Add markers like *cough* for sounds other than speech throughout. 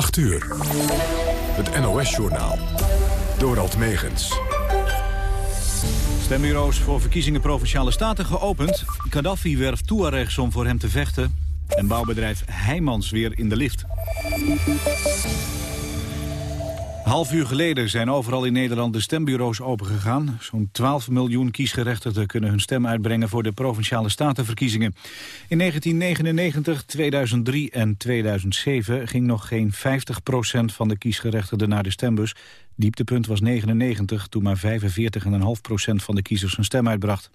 8 uur. Het NOS-journaal. Dorald Megens. Stembureaus voor verkiezingen Provinciale Staten geopend. Gaddafi werft Tuaregs om voor hem te vechten. En bouwbedrijf Heijmans weer in de lift. Half uur geleden zijn overal in Nederland de stembureaus opengegaan. Zo'n 12 miljoen kiesgerechtigden kunnen hun stem uitbrengen voor de Provinciale Statenverkiezingen. In 1999, 2003 en 2007 ging nog geen 50% van de kiesgerechtigden naar de stembus. Dieptepunt was 99, toen maar 45,5% van de kiezers hun stem uitbracht.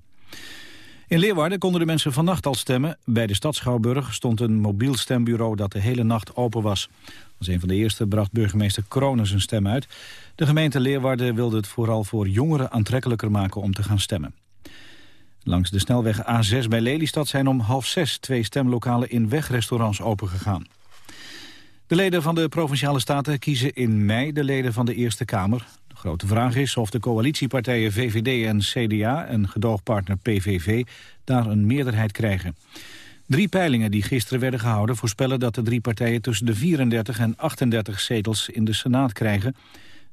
In Leeuwarden konden de mensen vannacht al stemmen. Bij de stad Schouwburg stond een mobiel stembureau dat de hele nacht open was. Als een van de eerste bracht burgemeester Kronen zijn stem uit. De gemeente Leeuwarden wilde het vooral voor jongeren aantrekkelijker maken om te gaan stemmen. Langs de snelweg A6 bij Lelystad zijn om half zes twee stemlokalen in wegrestaurants opengegaan. De leden van de Provinciale Staten kiezen in mei de leden van de Eerste Kamer. De grote vraag is of de coalitiepartijen VVD en CDA en gedoogpartner PVV daar een meerderheid krijgen. Drie peilingen die gisteren werden gehouden voorspellen dat de drie partijen tussen de 34 en 38 zetels in de Senaat krijgen.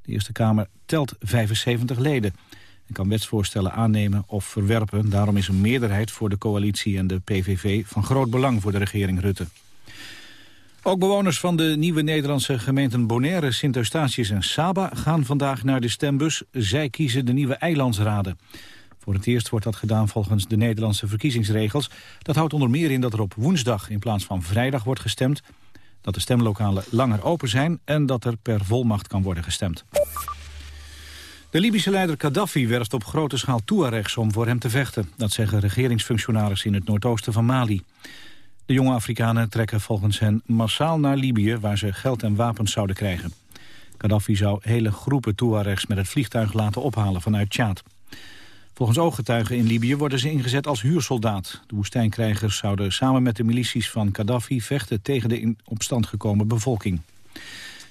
De Eerste Kamer telt 75 leden en kan wetsvoorstellen aannemen of verwerpen. Daarom is een meerderheid voor de coalitie en de PVV van groot belang voor de regering Rutte. Ook bewoners van de nieuwe Nederlandse gemeenten Bonaire, Sint-Eustatius en Saba gaan vandaag naar de stembus. Zij kiezen de nieuwe eilandsraden. Voor het eerst wordt dat gedaan volgens de Nederlandse verkiezingsregels. Dat houdt onder meer in dat er op woensdag in plaats van vrijdag wordt gestemd... dat de stemlokalen langer open zijn en dat er per volmacht kan worden gestemd. De Libische leider Gaddafi werft op grote schaal Tuaregs om voor hem te vechten. Dat zeggen regeringsfunctionarissen in het noordoosten van Mali. De jonge Afrikanen trekken volgens hen massaal naar Libië... waar ze geld en wapens zouden krijgen. Gaddafi zou hele groepen Tuaregs met het vliegtuig laten ophalen vanuit Tjaad. Volgens ooggetuigen in Libië worden ze ingezet als huursoldaat. De woestijnkrijgers zouden samen met de milities van Gaddafi vechten tegen de in opstand gekomen bevolking.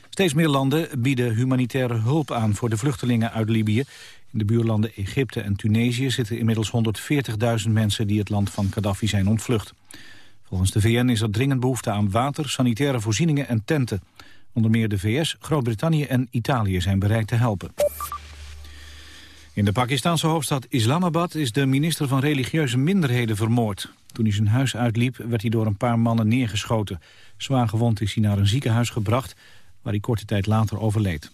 Steeds meer landen bieden humanitaire hulp aan voor de vluchtelingen uit Libië. In de buurlanden Egypte en Tunesië zitten inmiddels 140.000 mensen die het land van Gaddafi zijn ontvlucht. Volgens de VN is er dringend behoefte aan water, sanitaire voorzieningen en tenten. Onder meer de VS, Groot-Brittannië en Italië zijn bereid te helpen. In de Pakistanse hoofdstad Islamabad is de minister van religieuze minderheden vermoord. Toen hij zijn huis uitliep werd hij door een paar mannen neergeschoten. Zwaar gewond is hij naar een ziekenhuis gebracht waar hij korte tijd later overleed.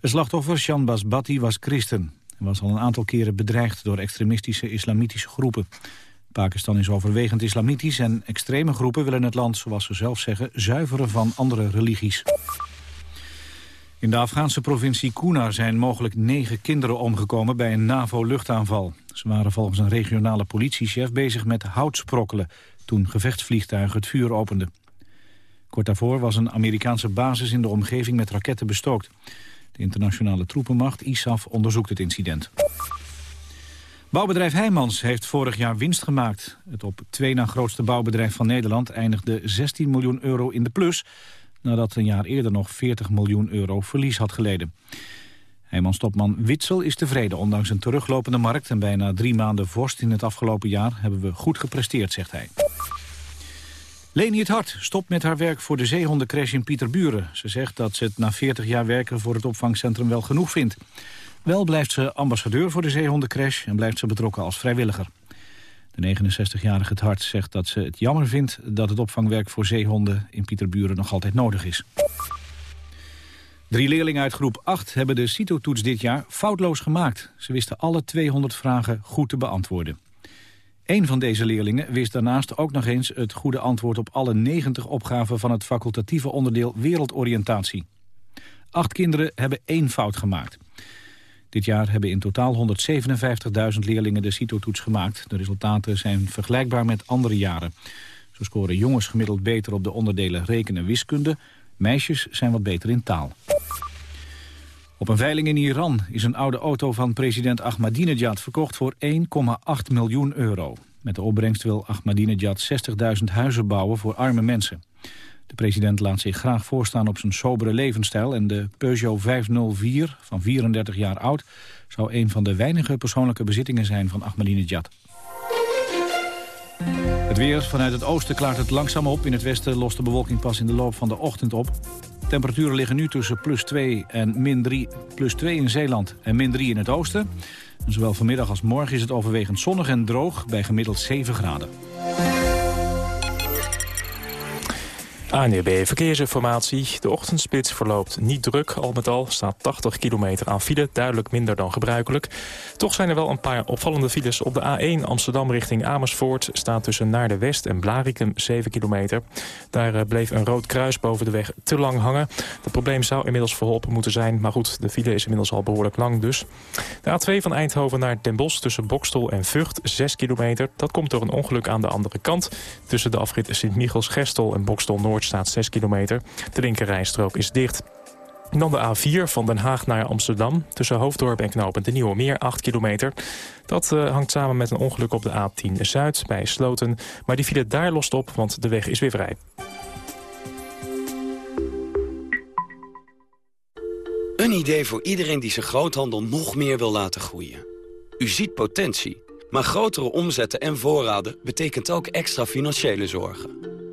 Het slachtoffer, Shanbaz Bhatti, was christen. Hij was al een aantal keren bedreigd door extremistische islamitische groepen. Pakistan is overwegend islamitisch en extreme groepen willen het land, zoals ze zelf zeggen, zuiveren van andere religies. In de Afghaanse provincie Kuna zijn mogelijk negen kinderen omgekomen bij een NAVO-luchtaanval. Ze waren volgens een regionale politiechef bezig met houtsprokkelen toen gevechtsvliegtuigen het vuur openden. Kort daarvoor was een Amerikaanse basis in de omgeving met raketten bestookt. De internationale troepenmacht ISAF onderzoekt het incident. Bouwbedrijf Heijmans heeft vorig jaar winst gemaakt. Het op twee na grootste bouwbedrijf van Nederland eindigde 16 miljoen euro in de plus nadat een jaar eerder nog 40 miljoen euro verlies had geleden. Heijmans-topman Witsel is tevreden. Ondanks een teruglopende markt en bijna drie maanden vorst in het afgelopen jaar... hebben we goed gepresteerd, zegt hij. Leni het Hart stopt met haar werk voor de zeehondencrash in Pieterburen. Ze zegt dat ze het na 40 jaar werken voor het opvangcentrum wel genoeg vindt. Wel blijft ze ambassadeur voor de zeehondencrash en blijft ze betrokken als vrijwilliger. De 69-jarige het hart zegt dat ze het jammer vindt dat het opvangwerk voor zeehonden in Pieterburen nog altijd nodig is. Drie leerlingen uit groep 8 hebben de CITO-toets dit jaar foutloos gemaakt. Ze wisten alle 200 vragen goed te beantwoorden. Eén van deze leerlingen wist daarnaast ook nog eens het goede antwoord op alle 90 opgaven van het facultatieve onderdeel wereldoriëntatie. Acht kinderen hebben één fout gemaakt. Dit jaar hebben in totaal 157.000 leerlingen de CITO-toets gemaakt. De resultaten zijn vergelijkbaar met andere jaren. Zo scoren jongens gemiddeld beter op de onderdelen rekenen en wiskunde. Meisjes zijn wat beter in taal. Op een veiling in Iran is een oude auto van president Ahmadinejad verkocht voor 1,8 miljoen euro. Met de opbrengst wil Ahmadinejad 60.000 huizen bouwen voor arme mensen. De president laat zich graag voorstaan op zijn sobere levensstijl... en de Peugeot 504 van 34 jaar oud... zou een van de weinige persoonlijke bezittingen zijn van Ahmadinejad. Het weer vanuit het oosten klaart het langzaam op. In het westen lost de bewolking pas in de loop van de ochtend op. Temperaturen liggen nu tussen plus 2 en min 3, plus 2 in Zeeland en min 3 in het oosten. zowel vanmiddag als morgen is het overwegend zonnig en droog bij gemiddeld 7 graden. ANDB Verkeersinformatie. De ochtendspits verloopt niet druk. Al met al staat 80 kilometer aan file. Duidelijk minder dan gebruikelijk. Toch zijn er wel een paar opvallende files. Op de A1 Amsterdam richting Amersfoort... staat tussen Naar de West en Blarikum 7 kilometer. Daar eh, bleef een rood kruis boven de weg te lang hangen. Het probleem zou inmiddels verholpen moeten zijn. Maar goed, de file is inmiddels al behoorlijk lang dus. De A2 van Eindhoven naar Den Bosch tussen Bokstel en Vught 6 kilometer. Dat komt door een ongeluk aan de andere kant. Tussen de afrit Sint-Michels-Gestel en Bokstel-Noord staat 6 kilometer. De linkerrijstrook is dicht. En dan de A4 van Den Haag naar Amsterdam. Tussen Hoofddorp en Knopend de Nieuwe Meer, 8 kilometer. Dat uh, hangt samen met een ongeluk op de A10 Zuid bij Sloten. Maar die file daar lost op, want de weg is weer vrij. Een idee voor iedereen die zijn groothandel nog meer wil laten groeien. U ziet potentie, maar grotere omzetten en voorraden... betekent ook extra financiële zorgen.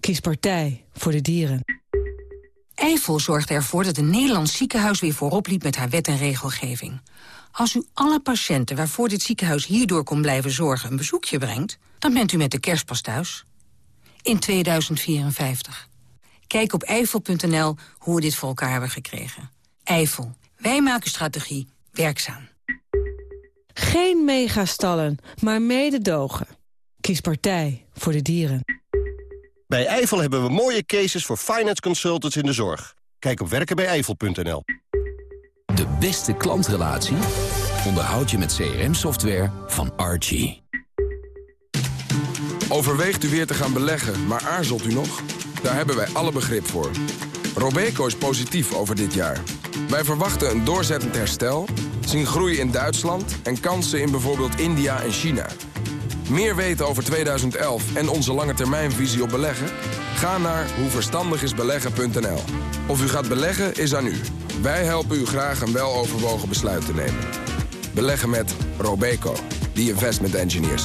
Kies partij voor de dieren. Eifel zorgde ervoor dat een Nederlands ziekenhuis weer voorop liep met haar wet en regelgeving. Als u alle patiënten waarvoor dit ziekenhuis hierdoor kon blijven zorgen een bezoekje brengt, dan bent u met de kerstpas thuis. In 2054. Kijk op eifel.nl hoe we dit voor elkaar hebben gekregen. Eifel. Wij maken strategie werkzaam. Geen megastallen, maar mededogen. Kies partij voor de dieren. Bij Eifel hebben we mooie cases voor finance consultants in de zorg. Kijk op werkenbijeifel.nl. De beste klantrelatie onderhoud je met CRM-software van Archie. Overweegt u weer te gaan beleggen, maar aarzelt u nog? Daar hebben wij alle begrip voor. Robeco is positief over dit jaar. Wij verwachten een doorzettend herstel, zien groei in Duitsland... en kansen in bijvoorbeeld India en China... Meer weten over 2011 en onze lange termijnvisie op beleggen? Ga naar hoeverstandigisbeleggen.nl. Of u gaat beleggen is aan u. Wij helpen u graag een weloverwogen besluit te nemen. Beleggen met Robeco, the investment engineers.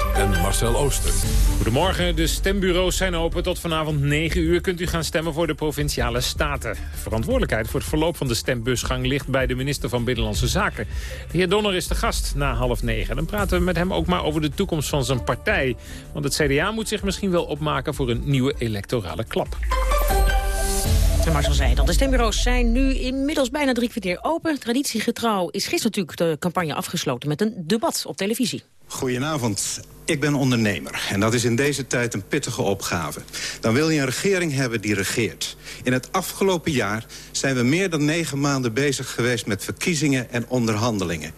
en Marcel Ooster. Goedemorgen, de stembureaus zijn open. Tot vanavond 9 uur kunt u gaan stemmen voor de Provinciale Staten. Verantwoordelijkheid voor het verloop van de stembusgang ligt bij de minister van Binnenlandse Zaken. De heer Donner is de gast na half negen. Dan praten we met hem ook maar over de toekomst van zijn partij. Want het CDA moet zich misschien wel opmaken voor een nieuwe electorale klap. Marcel zei dat de stembureaus zijn nu inmiddels bijna drie kwartier open. Traditiegetrouw is gisteren natuurlijk de campagne afgesloten met een debat op televisie. Goedenavond. Ik ben ondernemer en dat is in deze tijd een pittige opgave. Dan wil je een regering hebben die regeert. In het afgelopen jaar zijn we meer dan negen maanden bezig geweest... met verkiezingen en onderhandelingen.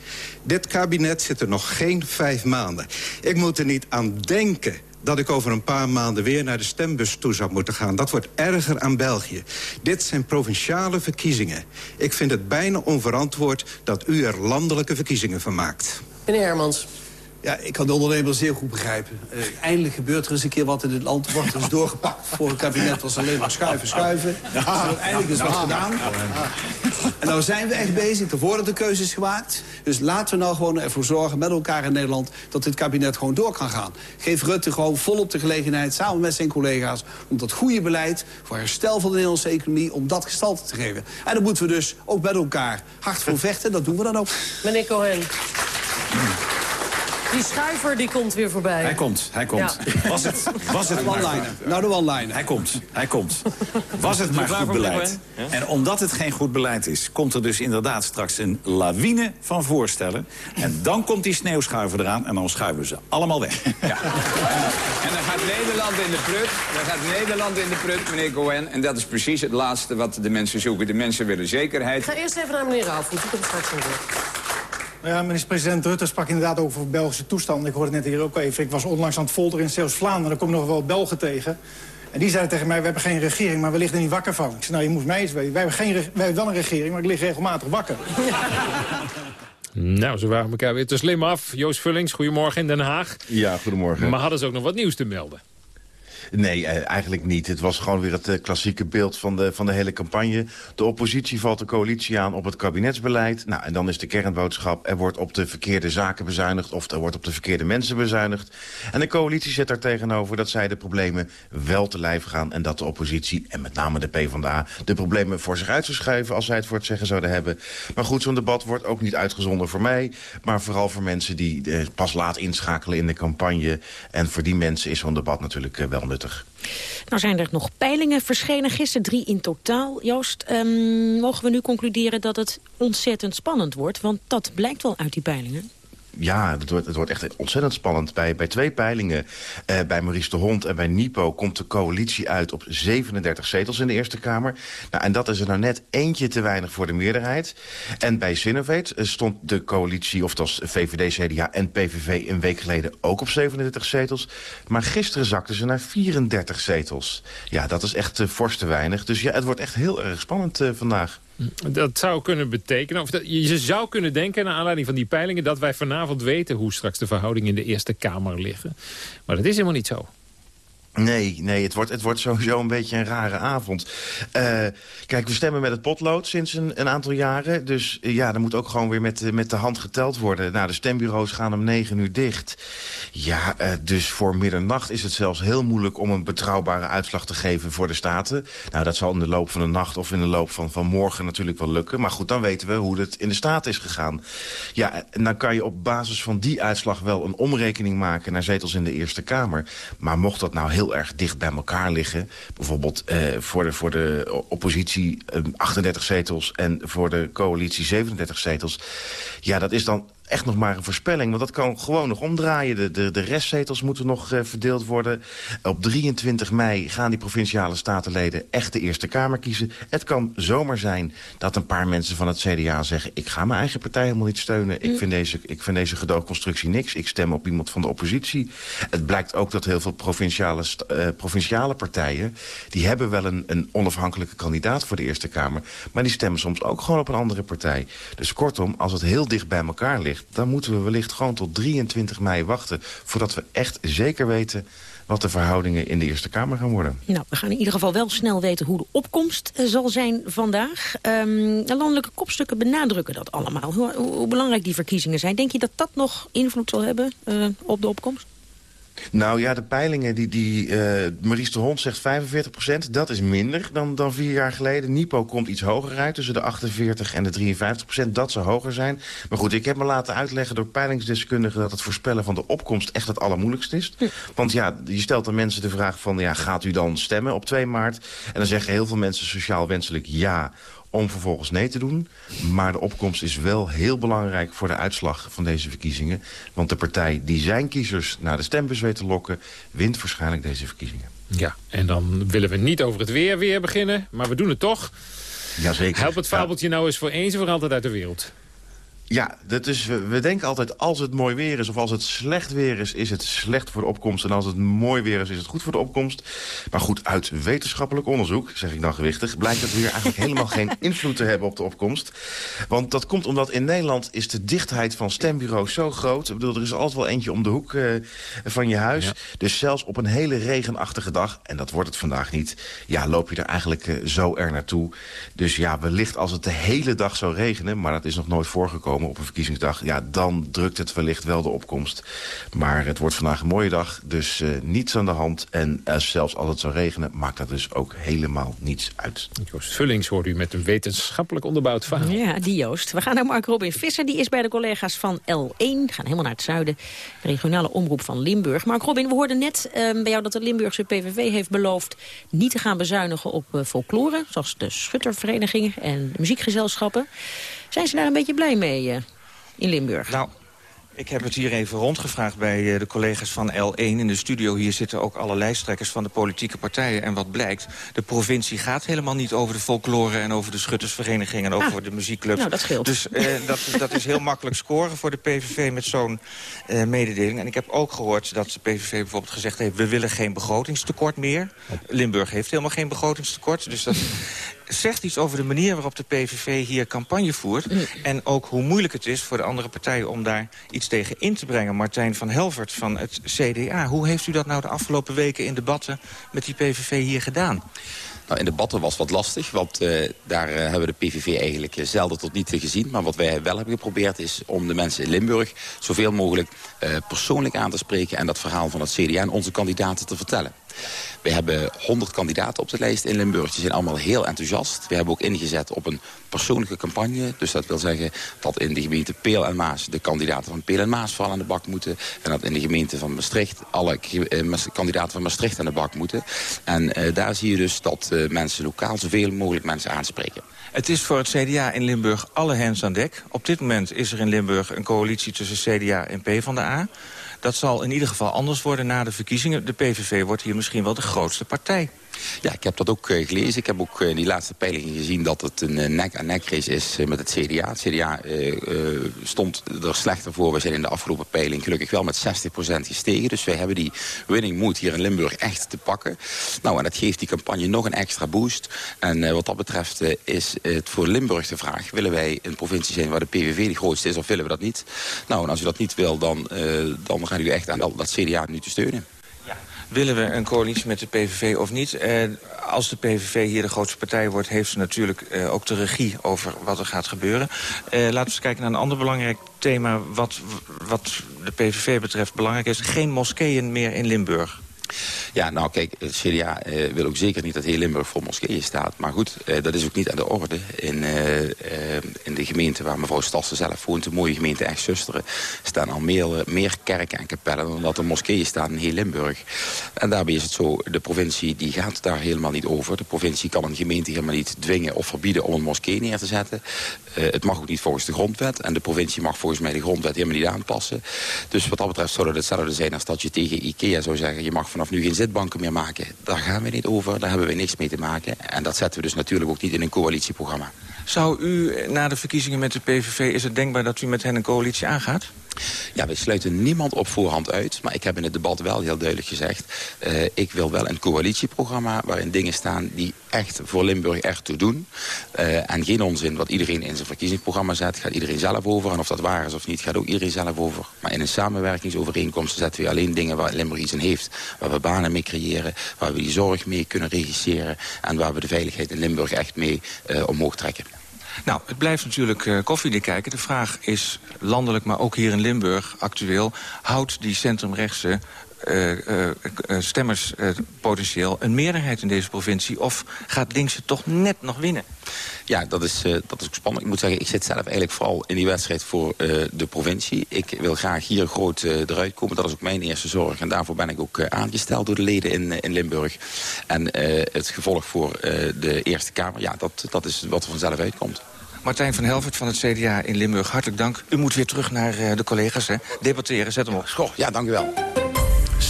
Dit kabinet zit er nog geen vijf maanden. Ik moet er niet aan denken dat ik over een paar maanden weer naar de stembus toe zou moeten gaan. Dat wordt erger aan België. Dit zijn provinciale verkiezingen. Ik vind het bijna onverantwoord dat u er landelijke verkiezingen van maakt. Meneer Hermans. Ja, ik kan de ondernemer zeer goed begrijpen. Uh, eindelijk gebeurt er eens een keer wat in het land. Wordt er eens doorgepakt. Voor het kabinet was alleen maar schuiven, schuiven. Ja, dus eindelijk is wat gedaan. En nou zijn we echt bezig. Er worden de keuzes gemaakt. Dus laten we nou gewoon ervoor zorgen met elkaar in Nederland... dat dit kabinet gewoon door kan gaan. Geef Rutte gewoon volop de gelegenheid, samen met zijn collega's... om dat goede beleid voor herstel van de Nederlandse economie... om dat gestalte te geven. En daar moeten we dus ook met elkaar hard voor vechten. Dat doen we dan ook. Meneer Cohen. Die schuiver die komt weer voorbij. Hij komt, hij komt. Ja. Was het, was het one-liner. goed- Nou, de one-liner. Hij komt, hij komt. Was het maar goed beleid. En omdat het geen goed beleid is... komt er dus inderdaad straks een lawine van voorstellen. En dan komt die sneeuwschuiver eraan en dan schuiven ze allemaal weg. En dan gaat Nederland in de prut. Dan gaat Nederland in de prut, meneer Cohen. En dat is precies het laatste wat de mensen zoeken. De mensen willen Ik zekerheid. ga eerst even naar meneer Rauwvoet. Ik heb straks een woord. Ja, minister-president Rutte sprak inderdaad over Belgische toestanden. Ik hoorde het net hier ook even. Ik was onlangs aan het folderen in Zeeuws-Vlaanderen. Daar kom ik nog wel Belgen tegen. En die zeiden tegen mij, we hebben geen regering, maar we liggen er niet wakker van. Ik zei, nou, je moet mij eens weten. Wij hebben, geen, wij hebben wel een regering, maar ik lig regelmatig wakker. *laughs* Nou, ze waren elkaar weer te slim af. Joost Vullings, goedemorgen in Den Haag. Ja, goedemorgen. Maar hadden ze ook nog wat nieuws te melden? Nee, eh, eigenlijk niet. Het was gewoon weer het eh, klassieke beeld van de, van de hele campagne. De oppositie valt de coalitie aan op het kabinetsbeleid. Nou, en dan is de kernboodschap... er wordt op de verkeerde zaken bezuinigd... of er wordt op de verkeerde mensen bezuinigd. En de coalitie zet daar tegenover dat zij de problemen wel te lijf gaan... en dat de oppositie, en met name de PvdA... de problemen voor zich uit zou schuiven als zij het voor het zeggen zouden hebben. Maar goed, zo'n debat wordt ook niet uitgezonden voor mij... maar vooral voor mensen die eh, pas laat inschakelen in de campagne. En voor die mensen is zo'n debat natuurlijk wel nuttig. Nou zijn er nog peilingen verschenen, gisteren drie in totaal. Joost, ehm, mogen we nu concluderen dat het ontzettend spannend wordt? Want dat blijkt wel uit die peilingen. Ja, het wordt, het wordt echt ontzettend spannend. Bij, bij twee peilingen, eh, bij Maurice de Hond en bij Nipo... komt de coalitie uit op 37 zetels in de Eerste Kamer. Nou, en dat is er nou net eentje te weinig voor de meerderheid. En bij Sinovate eh, stond de coalitie, of dat was VVD, CDA en PVV... een week geleden ook op 37 zetels. Maar gisteren zakten ze naar 34 zetels. Ja, dat is echt uh, fors te weinig. Dus ja, het wordt echt heel erg spannend uh, vandaag. Dat zou kunnen betekenen, of dat, je zou kunnen denken... naar aanleiding van die peilingen... dat wij vanavond weten hoe straks de verhoudingen in de Eerste Kamer liggen. Maar dat is helemaal niet zo. Nee, nee het, wordt, het wordt sowieso een beetje een rare avond. Uh, kijk, we stemmen met het potlood sinds een, een aantal jaren. Dus uh, ja, er moet ook gewoon weer met, met de hand geteld worden. Nou, de stembureaus gaan om negen uur dicht. Ja, dus voor middernacht is het zelfs heel moeilijk... om een betrouwbare uitslag te geven voor de Staten. Nou, dat zal in de loop van de nacht of in de loop van, van morgen natuurlijk wel lukken. Maar goed, dan weten we hoe het in de Staten is gegaan. Ja, en dan kan je op basis van die uitslag wel een omrekening maken... naar zetels in de Eerste Kamer. Maar mocht dat nou heel erg dicht bij elkaar liggen. Bijvoorbeeld uh, voor, de, voor de oppositie uh, 38 zetels en voor de coalitie 37 zetels. Ja, dat is dan echt nog maar een voorspelling. Want dat kan gewoon nog omdraaien. De, de, de restzetels moeten nog uh, verdeeld worden. Op 23 mei gaan die provinciale statenleden echt de Eerste Kamer kiezen. Het kan zomaar zijn dat een paar mensen van het CDA zeggen... ik ga mijn eigen partij helemaal niet steunen. Ik, vind deze, ik vind deze gedoogconstructie niks. Ik stem op iemand van de oppositie. Het blijkt ook dat heel veel provinciale, uh, provinciale partijen... die hebben wel een, een onafhankelijke kandidaat voor de Eerste Kamer. Maar die stemmen soms ook gewoon op een andere partij. Dus kortom, als het heel dicht bij elkaar ligt dan moeten we wellicht gewoon tot 23 mei wachten... voordat we echt zeker weten wat de verhoudingen in de Eerste Kamer gaan worden. Nou, we gaan in ieder geval wel snel weten hoe de opkomst uh, zal zijn vandaag. Um, de landelijke kopstukken benadrukken dat allemaal. Hoe, hoe, belangrijk die verkiezingen zijn. Denk je dat dat nog invloed zal hebben uh, op de opkomst? Nou ja, de peilingen, die, die uh, Maurice de Hond zegt 45% Dat is minder dan, dan vier jaar geleden. Nipo komt iets hoger uit, tussen de 48 en de 53% Dat zou hoger zijn. Maar goed, ik heb me laten uitleggen door peilingsdeskundigen... dat het voorspellen van de opkomst echt het allermoeilijkst is. Want ja, je stelt aan mensen de vraag van... ja, gaat u dan stemmen op 2 maart? En dan zeggen heel veel mensen sociaal wenselijk ja om vervolgens nee te doen. Maar de opkomst is wel heel belangrijk voor de uitslag van deze verkiezingen. Want de partij die zijn kiezers naar de stembus weet te lokken... wint waarschijnlijk deze verkiezingen. Ja, en dan willen we niet over het weer weer beginnen, maar we doen het toch. Jazeker. Help het fabeltje nou eens voor eens en voor altijd uit de wereld. Ja, dat is, we, denken altijd als het mooi weer is of als het slecht weer is... is het slecht voor de opkomst. En als het mooi weer is, is het goed voor de opkomst. Maar goed, uit wetenschappelijk onderzoek, zeg ik dan gewichtig... blijkt het weer eigenlijk *laughs* helemaal geen invloed te hebben op de opkomst. Want dat komt omdat in Nederland is de dichtheid van stembureaus zo groot. Ik bedoel, er is altijd wel eentje om de hoek uh, van je huis. Ja. Dus zelfs op een hele regenachtige dag, en dat wordt het vandaag niet... ja, loop je er eigenlijk uh, zo er naartoe. Dus ja, wellicht als het de hele dag zou regenen... maar dat is nog nooit voorgekomen komen op een verkiezingsdag... ja, dan drukt het wellicht wel de opkomst. Maar het wordt vandaag een mooie dag, dus uh, niets aan de hand. En uh, zelfs als het zou regenen, maakt dat dus ook helemaal niets uit. Joost Vullings hoort u met een wetenschappelijk onderbouwd verhaal. Ja, die Joost. We gaan naar Mark Robin Visser. Die is bij de collega's van L1. We gaan helemaal naar het zuiden. De regionale omroep van Limburg. Mark Robin, we hoorden net uh, bij jou dat de Limburgse PVV heeft beloofd... niet te gaan bezuinigen op folklore, zoals de schutterverenigingen en de muziekgezelschappen. Zijn ze daar een beetje blij mee uh, in Limburg? Nou, ik heb het hier even rondgevraagd bij de collega's van L1 in de studio. Hier zitten ook alle lijsttrekkers van de politieke partijen. En wat blijkt, de provincie gaat helemaal niet over de folklore... en over de schuttersverenigingen en over ah, de muziekclubs. Nou, dat scheelt. Dus uh, *laughs* dat, dat is heel makkelijk scoren voor de PVV met zo'n mededeling. En ik heb ook gehoord dat de PVV bijvoorbeeld gezegd heeft... we willen geen begrotingstekort meer. Limburg heeft helemaal geen begrotingstekort. Dus dat zegt iets over de manier waarop de PVV hier campagne voert. En ook hoe moeilijk het is voor de andere partijen om daar iets tegen in te brengen. Martijn van Helvert van het CDA. Hoe heeft u dat nou de afgelopen weken in debatten met die PVV hier gedaan? Nou, in debatten was wat lastig, want uh, daar uh, hebben we de PVV eigenlijk uh, zelden tot niet gezien. Maar wat wij wel hebben geprobeerd is om de mensen in Limburg zoveel mogelijk persoonlijk aan te spreken... en dat verhaal van het CDA en onze kandidaten te vertellen. We hebben 100 kandidaten op de lijst in Limburg. Die zijn allemaal heel enthousiast. We hebben ook ingezet op een persoonlijke campagne. Dus dat wil zeggen dat in de gemeente Peel en Maas... de kandidaten van Peel en Maas vooral aan de bak moeten. En dat in de gemeente van Maastricht... alle kandidaten van Maastricht aan de bak moeten. En uh, daar zie je dus dat uh, mensen lokaal zoveel mogelijk mensen aanspreken. Het is voor het CDA in Limburg alle hens aan dek. Op dit moment is er in Limburg een coalitie tussen CDA en PvdA. Dat zal in ieder geval anders worden na de verkiezingen. De PVV wordt hier misschien wel de grootste partij. Ja, ik heb dat ook uh, gelezen. Ik heb ook in uh, die laatste peilingen gezien dat het een nek-aan-nek race is met het CDA. Het CDA stond er slechter voor. We zijn in de afgelopen peiling gelukkig wel met 60% gestegen. Dus wij hebben die winning mood hier in Limburg echt te pakken. Nou, en dat geeft die campagne nog een extra boost. En wat dat betreft is het voor Limburg de vraag... willen wij een provincie zijn waar de PVV de grootste is of willen we dat niet? Nou, en als u dat niet wil, dan, dan gaan u echt aan dat, dat CDA nu te steunen willen we een coalitie met de PVV of niet? Als de PVV hier de grootste partij wordt... heeft ze natuurlijk eh, ook de regie over wat er gaat gebeuren. Eh, laten we eens kijken naar een ander belangrijk thema... wat, wat de PVV betreft belangrijk is. Geen moskeeën meer in Limburg. Ja, nou kijk, het CDA uh, wil ook zeker niet dat heel Limburg vol moskeeën staat. Maar goed, uh, dat is ook niet aan de orde. In, in de gemeente waar mevrouw Stassen zelf woont, de mooie gemeente Echt-Zusteren... staan al meer, meer kerken en kapellen dan dat er moskeeën staan in heel Limburg. En daarbij is het zo, de provincie die gaat daar helemaal niet over. De provincie kan een gemeente helemaal niet dwingen of verbieden om een moskee neer te zetten. het mag ook niet volgens de grondwet. En de provincie mag volgens mij de grondwet helemaal niet aanpassen. Dus wat dat betreft zou het hetzelfde zijn als dat je tegen IKEA zou zeggen... je mag nu geen zitbanken meer maken. Daar gaan we niet over, daar hebben we niks mee te maken. En dat zetten we dus natuurlijk ook niet in een coalitieprogramma. Zou u na de verkiezingen met de PVV... is het denkbaar dat u met hen een coalitie aangaat? Ja, wij sluiten niemand op voorhand uit. Maar ik heb in het debat wel heel duidelijk gezegd... Uh, ik wil wel een coalitieprogramma waarin dingen staan... die echt voor Limburg echt toe doen. Uh, en geen onzin wat iedereen in zijn verkiezingsprogramma zet. Gaat iedereen zelf over. En of dat waar is of niet, gaat ook iedereen zelf over. Maar in een samenwerkingsovereenkomst zetten we alleen dingen... waar Limburg iets in heeft. Waar we banen mee creëren. Waar we die zorg mee kunnen regisseren. En waar we de veiligheid in Limburg echt mee uh, omhoog trekken. Nou, het blijft natuurlijk uh, koffiedik kijken. De vraag is landelijk, maar ook hier in Limburg actueel... houdt die centrumrechtse uh, uh, stemmerspotentieel een meerderheid in deze provincie... of gaat linkse toch net nog winnen? Ja, dat is, dat is ook spannend. Ik moet zeggen, ik zit zelf eigenlijk vooral in die wedstrijd voor de provincie. Ik wil graag hier groot eruit komen. Dat is ook mijn eerste zorg. En daarvoor ben ik ook aangesteld door de leden in, in Limburg. En het gevolg voor de Eerste Kamer, ja, dat, dat is wat er vanzelf uitkomt. Martijn van Helvert van het CDA in Limburg, hartelijk dank. U moet weer terug naar de collega's, hè? Debatteren, zet hem op. Schoh, ja, dank u wel.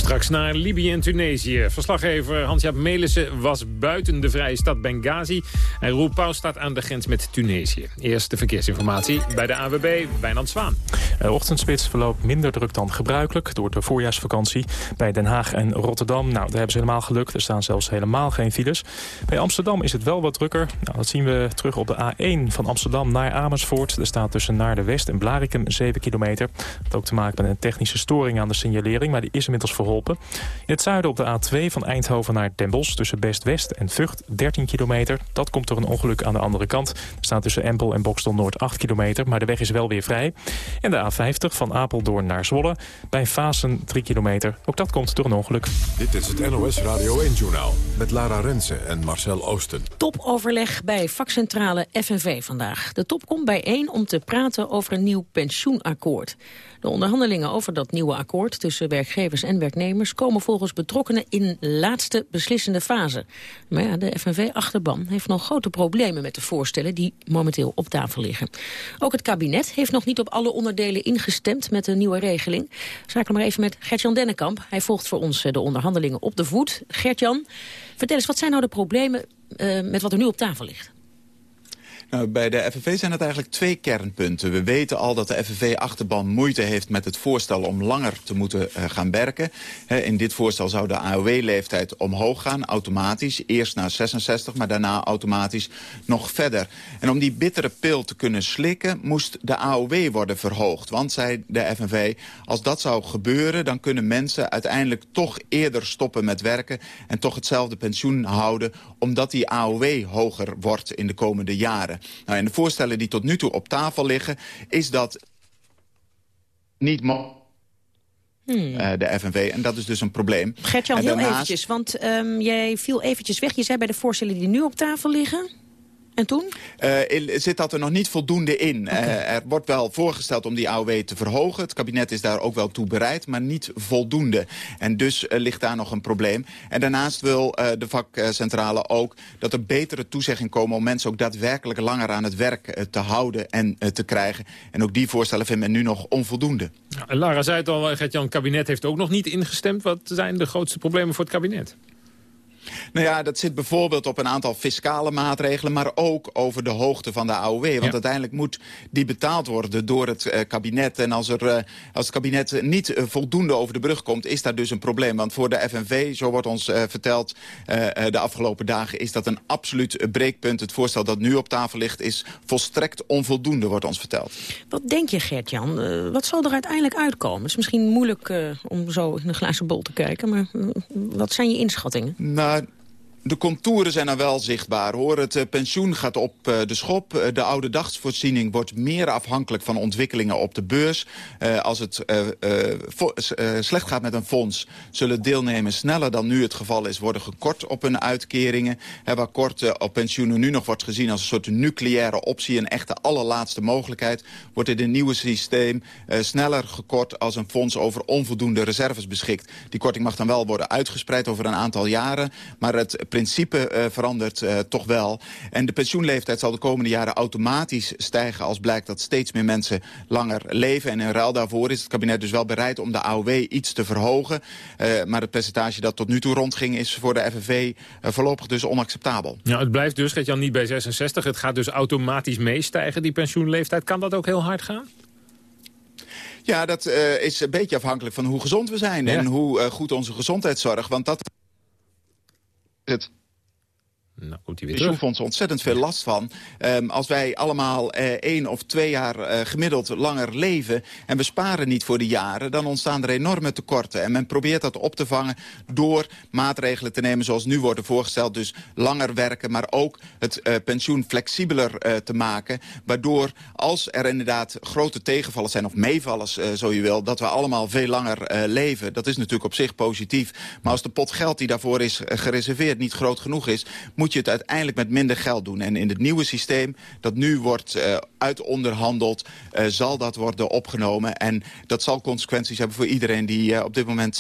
Straks naar Libië en Tunesië. Verslaggever Hans-Jaap Melissen was buiten de vrije stad Benghazi. En Roel staat aan de grens met Tunesië. Eerst de verkeersinformatie bij de AWB, Wijnand Zwaan. De ochtendspits verloopt minder druk dan gebruikelijk door de voorjaarsvakantie. Bij Den Haag en Rotterdam, nou, daar hebben ze helemaal geluk. Er staan zelfs helemaal geen files. Bij Amsterdam is het wel wat drukker. Nou, dat zien we terug op de A1 van Amsterdam naar Amersfoort. Er staat tussen Naar de West en Blarikum 7 kilometer. Dat ook te maken met een technische storing aan de signalering, maar die is inmiddels verholpen geholpen. In het zuiden op de A2 van Eindhoven naar Den Bosch... tussen Best-West en Vught, 13 kilometer. Dat komt door een ongeluk aan de andere kant. Er staat tussen Empel en Bokstel Noord 8 kilometer... maar de weg is wel weer vrij. En de A50 van Apeldoorn naar Zwolle. Bij Fasen 3 kilometer. Ook dat komt door een ongeluk. Dit is het NOS Radio 1-journaal met Lara Rensen en Marcel Oosten. Topoverleg bij vakcentrale FNV vandaag. De top komt bijeen om te praten over een nieuw pensioenakkoord. De onderhandelingen over dat nieuwe akkoord tussen werkgevers en werknemers komen volgens betrokkenen in laatste beslissende fase. Maar ja, de FNV-achterban heeft nog grote problemen met de voorstellen die momenteel op tafel liggen. Ook het kabinet heeft nog niet op alle onderdelen ingestemd met de nieuwe regeling. Zaken maar even met Gertjan Dennekamp. Hij volgt voor ons de onderhandelingen op de voet. Gertjan, vertel eens, wat zijn nou de problemen uh, met wat er nu op tafel ligt? Nou, bij de FNV zijn het eigenlijk twee kernpunten. We weten al dat de FNV-achterban moeite heeft met het voorstel om langer te moeten uh, gaan werken. He, in dit voorstel zou de AOW-leeftijd omhoog gaan, automatisch. Eerst naar 66, maar daarna automatisch nog verder. En om die bittere pil te kunnen slikken, moest de AOW worden verhoogd. Want, zei de FNV, als dat zou gebeuren... dan kunnen mensen uiteindelijk toch eerder stoppen met werken... en toch hetzelfde pensioen houden... omdat die AOW hoger wordt in de komende jaren. Nou, en de voorstellen die tot nu toe op tafel liggen... is dat niet mogelijk. Hmm. Uh, de FNV. En dat is dus een probleem. Gertjan, heel daarnaast... eventjes, want um, jij viel eventjes weg. Je zei bij de voorstellen die nu op tafel liggen... En toen? Uh, zit dat er nog niet voldoende in. Okay. Uh, er wordt wel voorgesteld om die AOW te verhogen. Het kabinet is daar ook wel toe bereid, maar niet voldoende. En dus uh, ligt daar nog een probleem. En daarnaast wil de vakcentrale ook dat er betere toezegging komen... om mensen ook daadwerkelijk langer aan het werk te houden en te krijgen. En ook die voorstellen vindt men nu nog onvoldoende. Ja, Lara zei het al, Gert-Jan, het kabinet heeft ook nog niet ingestemd. Wat zijn de grootste problemen voor het kabinet? Nou ja, dat zit bijvoorbeeld op een aantal fiscale maatregelen... maar ook over de hoogte van de AOW. Want ja. uiteindelijk moet die betaald worden door het uh, kabinet. En als, er, uh, als het kabinet niet uh, voldoende over de brug komt... is daar dus een probleem. Want voor de FNV, zo wordt ons verteld de afgelopen dagen... is dat een absoluut breekpunt. Het voorstel dat nu op tafel ligt is volstrekt onvoldoende, wordt ons verteld. Wat denk je, Gert-Jan? wat zal er uiteindelijk uitkomen? Het is misschien moeilijk om zo in een glazen bol te kijken... maar wat zijn je inschattingen? Nou, de contouren zijn er wel zichtbaar. hoor. Het uh, pensioen gaat op uh, de schop. Uh, de oude dagsvoorziening wordt meer afhankelijk van ontwikkelingen op de beurs. als het slecht gaat met een fonds... zullen deelnemers sneller dan nu het geval is... worden gekort op hun uitkeringen. Hè, waar kort op pensioenen nu nog wordt gezien als een soort nucleaire optie... een echte allerlaatste mogelijkheid... wordt in het nieuwe systeem sneller gekort als een fonds... over onvoldoende reserves beschikt. Die korting mag dan wel worden uitgespreid over een aantal jaren... maar het principe uh, verandert uh, toch wel. En de pensioenleeftijd zal de komende jaren automatisch stijgen... als blijkt dat steeds meer mensen langer leven. En in ruil daarvoor is het kabinet dus wel bereid om de AOW iets te verhogen. Uh, maar het percentage dat tot nu toe rondging is voor de FNV voorlopig dus onacceptabel. Ja, het blijft dus, Jan niet bij 66. Het gaat dus automatisch meestijgen, die pensioenleeftijd. Kan dat ook heel hard gaan? Ja, dat uh, is een beetje afhankelijk van hoe gezond we zijn... Ja. en hoe uh, goed onze gezondheidszorg... want dat het nou, komt hij weer pensioenfonds ontzettend veel last van. Um, als wij allemaal uh, één of twee jaar uh, gemiddeld langer leven... en we sparen niet voor de jaren, dan ontstaan er enorme tekorten. En men probeert dat op te vangen door maatregelen te nemen... zoals nu worden voorgesteld, dus langer werken... maar ook het uh, pensioen flexibeler te maken. Waardoor, als er inderdaad grote tegenvallen zijn... of meevallers, zo je wil, dat we allemaal veel langer leven. Dat is natuurlijk op zich positief. Maar als de pot geld die daarvoor is gereserveerd niet groot genoeg is... moet je het uiteindelijk met minder geld doen. En in het nieuwe systeem dat nu wordt uh, uitonderhandeld... Uh, zal dat worden opgenomen. En dat zal consequenties hebben voor iedereen die uh, op dit moment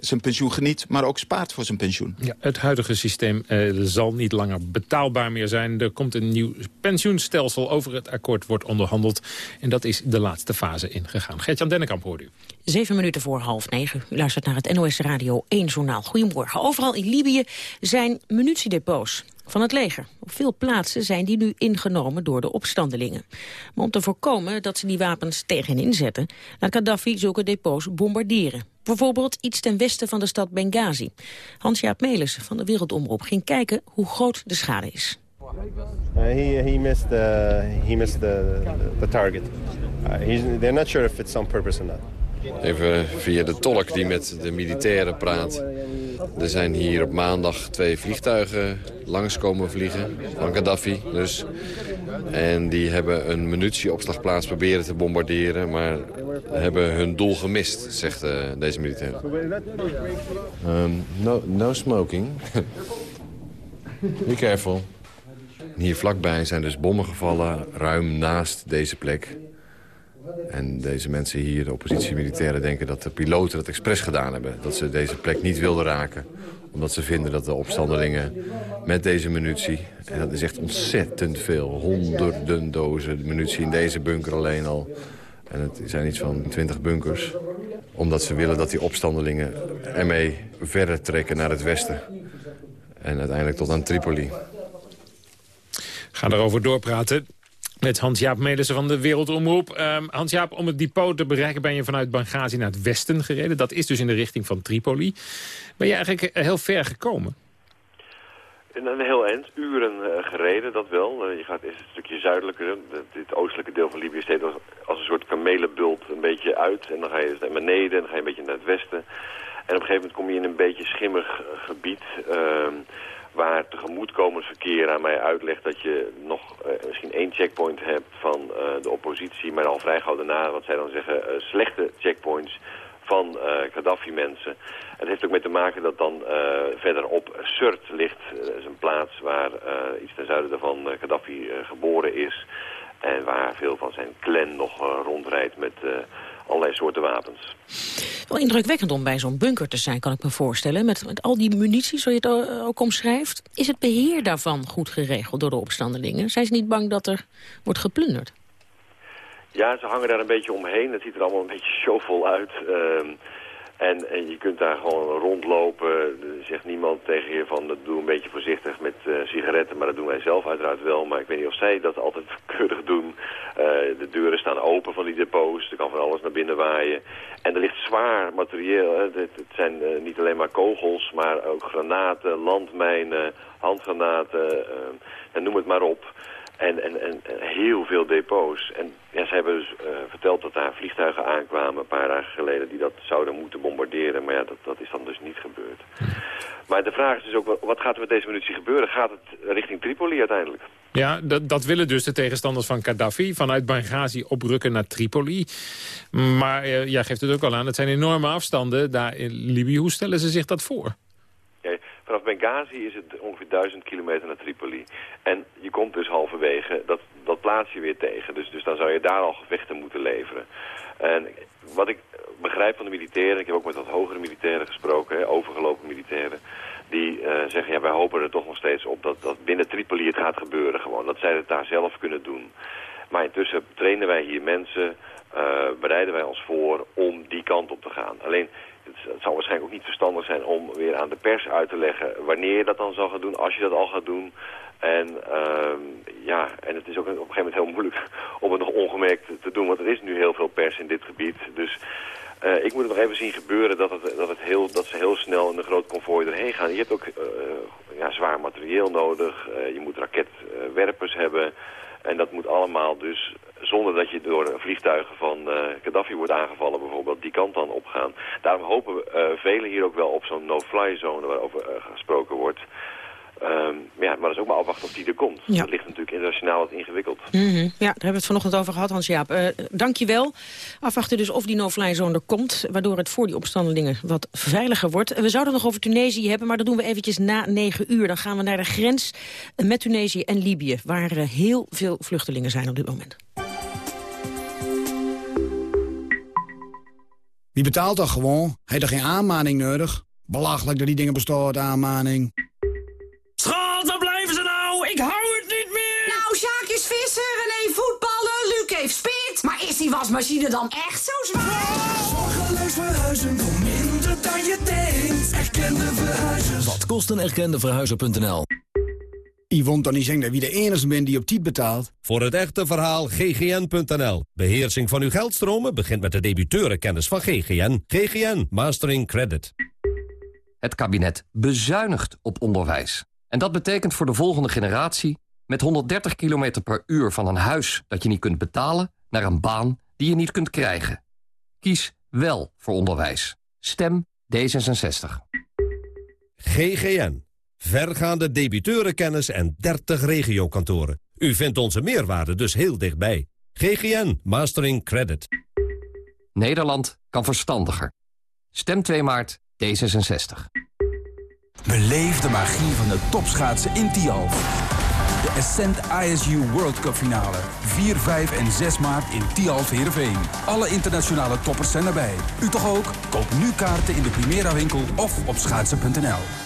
zijn pensioen geniet... maar ook spaart voor zijn pensioen. Ja, het huidige systeem zal niet langer betaalbaar meer zijn. Er komt een nieuw pensioenstelsel over het akkoord wordt onderhandeld. En dat is de laatste fase ingegaan. Gert-Jan Dennekamp hoort u. Zeven minuten voor half negen. U luistert naar het NOS Radio 1 Journaal. Goedemorgen. Overal in Libië zijn munitiedepots van het leger. Op veel plaatsen zijn die nu ingenomen door de opstandelingen. Maar om te voorkomen dat ze die wapens tegen hen inzetten... laat Gaddafi zulke depots bombarderen. Bijvoorbeeld iets ten westen van de stad Benghazi. Hans-Jaap Melis van de Wereldomroep ging kijken hoe groot de schade is. Uh, he, he missed, the, he missed the, the target. Uh, they're not sure if it's on purpose or not. Even via de tolk die met de militairen praat. Er zijn hier op maandag twee vliegtuigen langskomen vliegen. Van Gaddafi dus. En die hebben een munitieopslagplaats proberen te bombarderen. Maar hebben hun doel gemist, zegt uh, deze militair. Um, no, no smoking. Be careful. Hier vlakbij zijn dus bommen gevallen, ruim naast deze plek. En deze mensen hier, de oppositiemilitairen, denken dat de piloten dat expres gedaan hebben. Dat ze deze plek niet wilden raken. Omdat ze vinden dat de opstandelingen met deze munitie... en dat is echt ontzettend veel, honderden dozen munitie in deze bunker alleen al... En het zijn iets van 20 bunkers. Omdat ze willen dat die opstandelingen ermee verder trekken naar het westen. En uiteindelijk tot aan Tripoli. Ga erover doorpraten. Met Hans-Jaap Melissen van de Wereldomroep. Uh, Hans-Jaap, om het depot te bereiken ben je vanuit Benghazi naar het westen gereden. Dat is dus in de richting van Tripoli. Ben je eigenlijk heel ver gekomen? Een heel eind, uren uh, gereden, dat wel. Uh, je gaat eerst een stukje zuidelijker. Dit oostelijke deel van Libië steeds als, een soort kamelenbult een beetje uit. En dan ga je naar beneden en dan ga je een beetje naar het westen. En op een gegeven moment kom je in een beetje schimmig gebied... Ehm, waar tegemoetkomend verkeer aan mij uitlegt dat je nog uh, misschien één checkpoint hebt van uh, de oppositie, maar al vrij gauw daarna, wat zij dan zeggen, uh, slechte checkpoints van Gaddafi-mensen. Het heeft ook mee te maken dat dan verderop Surt ligt, dat is een plaats waar iets ten zuiden daarvan Gaddafi geboren is en waar veel van zijn clan nog rondrijdt met allerlei soorten wapens. Wel indrukwekkend om bij zo'n bunker te zijn, kan ik me voorstellen. Met, met al die munitie, zoals je het ook omschrijft. Is het beheer daarvan goed geregeld door de opstandelingen? Zijn ze niet bang dat er wordt geplunderd? Ja, ze hangen daar een beetje omheen. Het ziet er allemaal een beetje *laughs* showvol uit. Uh, en, en, je kunt daar gewoon rondlopen. Er zegt niemand tegen je van, dat doe een beetje voorzichtig met uh, sigaretten. Maar dat doen wij zelf uiteraard wel. Maar ik weet niet of zij dat altijd *laughs* keurig doen. Uh, de deuren staan open van die depots. Er kan van alles naar binnen waaien. En er ligt zwaar materieel. Het, het, zijn uh, niet alleen maar kogels, maar ook granaten, landmijnen, handgranaten. en noem het maar op. En, en, en heel veel depots. En ja, ze hebben dus uh, verteld dat daar vliegtuigen aankwamen een paar dagen geleden... die dat zouden moeten bombarderen. Maar ja, dat, dat is dan dus niet gebeurd. Maar de vraag is dus ook, wat gaat er met deze munitie gebeuren? Gaat het richting Tripoli uiteindelijk? Ja, dat, dat willen dus de tegenstanders van Gaddafi. Vanuit Benghazi oprukken naar Tripoli. Maar uh, jij geeft het ook al aan, het zijn enorme afstanden daar in Libië. Hoe stellen ze zich dat voor? Vanaf Benghazi is het ongeveer duizend kilometer naar Tripoli. En je komt dus halverwege, dat, dat plaats je weer tegen. Dus, dus dan zou je daar al gevechten moeten leveren. En wat ik begrijp van de militairen, ik heb ook met wat hogere militairen gesproken, hè, overgelopen militairen, die uh, zeggen, ja, wij hopen er toch nog steeds op dat, dat binnen Tripoli het gaat gebeuren gewoon. Dat zij het daar zelf kunnen doen. Maar intussen trainen wij hier mensen, uh, bereiden wij ons voor om die kant op te gaan. Alleen het zou waarschijnlijk ook niet verstandig zijn om weer aan de pers uit te leggen wanneer je dat dan zal gaan doen, als je dat al gaat doen. En uh, ja, en het is ook op een gegeven moment heel moeilijk *laughs* om het nog ongemerkt te doen, want er is nu heel veel pers in dit gebied. Dus uh, ik moet het nog even zien gebeuren dat, het, dat, het heel, dat ze heel snel in een groot konvooi erheen gaan. Je hebt ook uh, ja, zwaar materieel nodig, uh, je moet raketwerpers hebben. En dat moet allemaal dus zonder dat je door vliegtuigen van uh, Gaddafi wordt aangevallen bijvoorbeeld, die kant dan opgaan. Daarom hopen uh, velen hier ook wel op zo'n no-fly zone waarover uh, gesproken wordt. Um, ja, maar dat is ook maar afwachten of die er komt. Ja. Dat ligt natuurlijk internationaal wat ingewikkeld. Mm -hmm. Ja, daar hebben we het vanochtend over gehad, Hans-Jaap. Uh, dank je wel. Afwachten dus of die no-fly zone er komt... waardoor het voor die opstandelingen wat veiliger wordt. We zouden het nog over Tunesië hebben, maar dat doen we eventjes na negen uur. Dan gaan we naar de grens met Tunesië en Libië... waar heel veel vluchtelingen zijn op dit moment. Wie betaalt dat gewoon? Heeft er geen aanmaning nodig? Belachelijk dat die dingen bestaan, aanmaning. Schat, waar blijven ze nou? Ik hou het niet meer! Nou, Sjaak is visser, René voetballen, Luc heeft spit. Maar is die wasmachine dan echt zo zwaar? Zorgeloos verhuizen voor minder dan je denkt. Erkende verhuizers. Wat kost een erkende verhuizer.nl? Yvonne dan niet zeggen dat wie de enige bent die op tijd betaalt. Voor het echte verhaal ggn.nl. Beheersing van uw geldstromen begint met de debiteurenkennis van GGN. GGN Mastering Credit. Het kabinet bezuinigt op onderwijs. En dat betekent voor de volgende generatie... met 130 km per uur van een huis dat je niet kunt betalen... naar een baan die je niet kunt krijgen. Kies Wel voor onderwijs. Stem D66. GGN. Vergaande debiteurenkennis en 30 regiokantoren. U vindt onze meerwaarde dus heel dichtbij. GGN Mastering Credit. Nederland kan verstandiger. Stem 2 maart D66. Beleef de magie van de topschaatsen in Tialf. De Ascent ISU World Cup finale. 4, 5 en 6 maart in Tialf Heerenveen. Alle internationale toppers zijn erbij. U toch ook? Koop nu kaarten in de Primera winkel of op schaatsen.nl.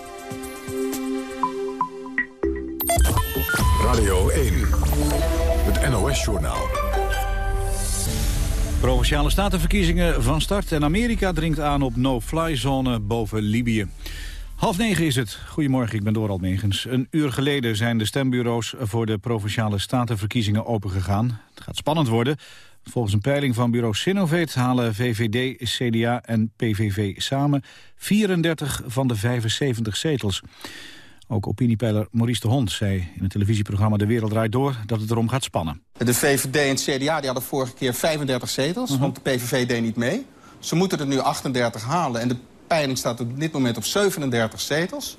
Radio 1, het NOS-journaal. Provinciale statenverkiezingen van start en Amerika dringt aan op no-fly zone boven Libië. Half negen is het. Goedemorgen, ik ben Doral Megens. Een uur geleden zijn de stembureaus voor de Provinciale Statenverkiezingen opengegaan. Het gaat spannend worden. Volgens een peiling van bureau Sinovate halen VVD, CDA en PVV samen 34 van de 75 zetels. Ook opiniepeiler Maurice de Hond zei in het televisieprogramma De Wereld Draait Door dat het erom gaat spannen. De VVD en het CDA die hadden vorige keer 35 zetels, want de PVV deed niet mee. Ze moeten er nu 38 halen en de peiling staat op dit moment op 37 zetels.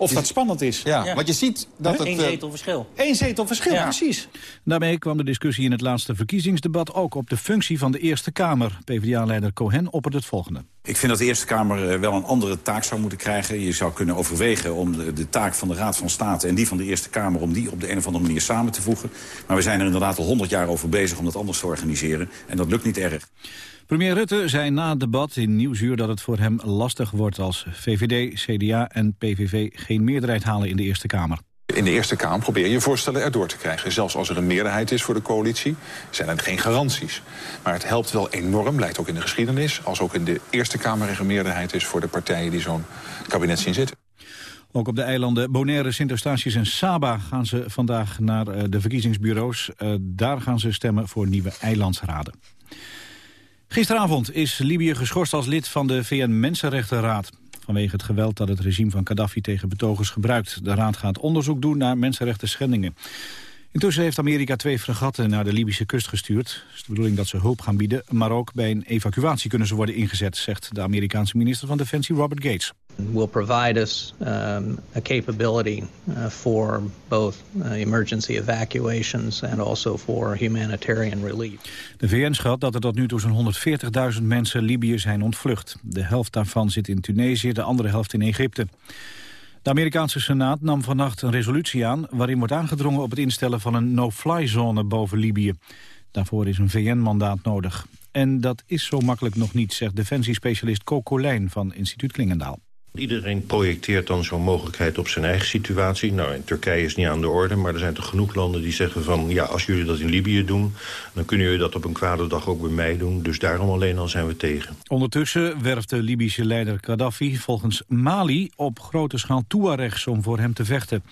Of dat spannend is. Ja, want je ziet dat het... Eén zetel verschil. Eén zetel verschil, precies. Daarmee kwam de discussie in het laatste verkiezingsdebat ook op de functie van de Eerste Kamer. PvdA-leider Cohen oppert het volgende. Ik vind dat de Eerste Kamer eh, wel een andere taak zou moeten krijgen. Je zou kunnen overwegen om de, de, taak van de Raad van State en die van de Eerste Kamer... om die op de een of andere manier samen te voegen. Maar we zijn er inderdaad al honderd jaar over bezig om dat anders te organiseren. En dat lukt niet erg. Premier Rutte zei na het debat in Nieuwsuur dat het voor hem lastig wordt als VVD, CDA en PVV geen meerderheid halen in de Eerste Kamer. In de Eerste Kamer probeer je voorstellen erdoor te krijgen. Zelfs als er een meerderheid is voor de coalitie, zijn er geen garanties. Maar het helpt wel enorm, blijkt ook in de geschiedenis... als ook in de Eerste Kamer er een meerderheid is voor de partijen die zo'n kabinet zien zitten. Ook op de eilanden Bonaire, Sint-Eustatius en Saba gaan ze vandaag naar eh, de verkiezingsbureaus. Uh, daar gaan ze stemmen voor nieuwe eilandsraden. Gisteravond is Libië geschorst als lid van de VN-Mensenrechtenraad. Vanwege het geweld dat het regime van Gaddafi tegen betogers gebruikt. De raad gaat onderzoek doen naar mensenrechten schendingen. Intussen heeft Amerika twee fregatten naar de Libische kust gestuurd. Het is de bedoeling dat ze hulp gaan bieden, maar ook bij een evacuatie kunnen ze worden ingezet, zegt de Amerikaanse minister van Defensie Robert Gates. Will provide us um, a capability uh, for both uh, emergency evacuations and also for humanitarian relief. De VN schat dat er tot nu toe zo'n 140.000 mensen Libië zijn ontvlucht. De helft daarvan zit in Tunesië, de andere helft in Egypte. De Amerikaanse Senaat nam vannacht een resolutie aan... waarin wordt aangedrongen op het instellen van een no-fly-zone boven Libië. Daarvoor is een VN-mandaat nodig. En dat is zo makkelijk nog niet, zegt defensiespecialist Co Colijn van instituut Klingendaal. Iedereen projecteert dan zo'n mogelijkheid op zijn eigen situatie. Nou, in Turkije is niet aan de orde, maar er zijn toch genoeg landen die zeggen van... ja, als jullie dat in Libië doen, dan kunnen jullie dat op een kwade dag ook bij mij doen. Dus daarom alleen al zijn we tegen. Ondertussen werft de Libische leider Gaddafi volgens Mali op grote schaal Tuaregs om voor hem te vechten.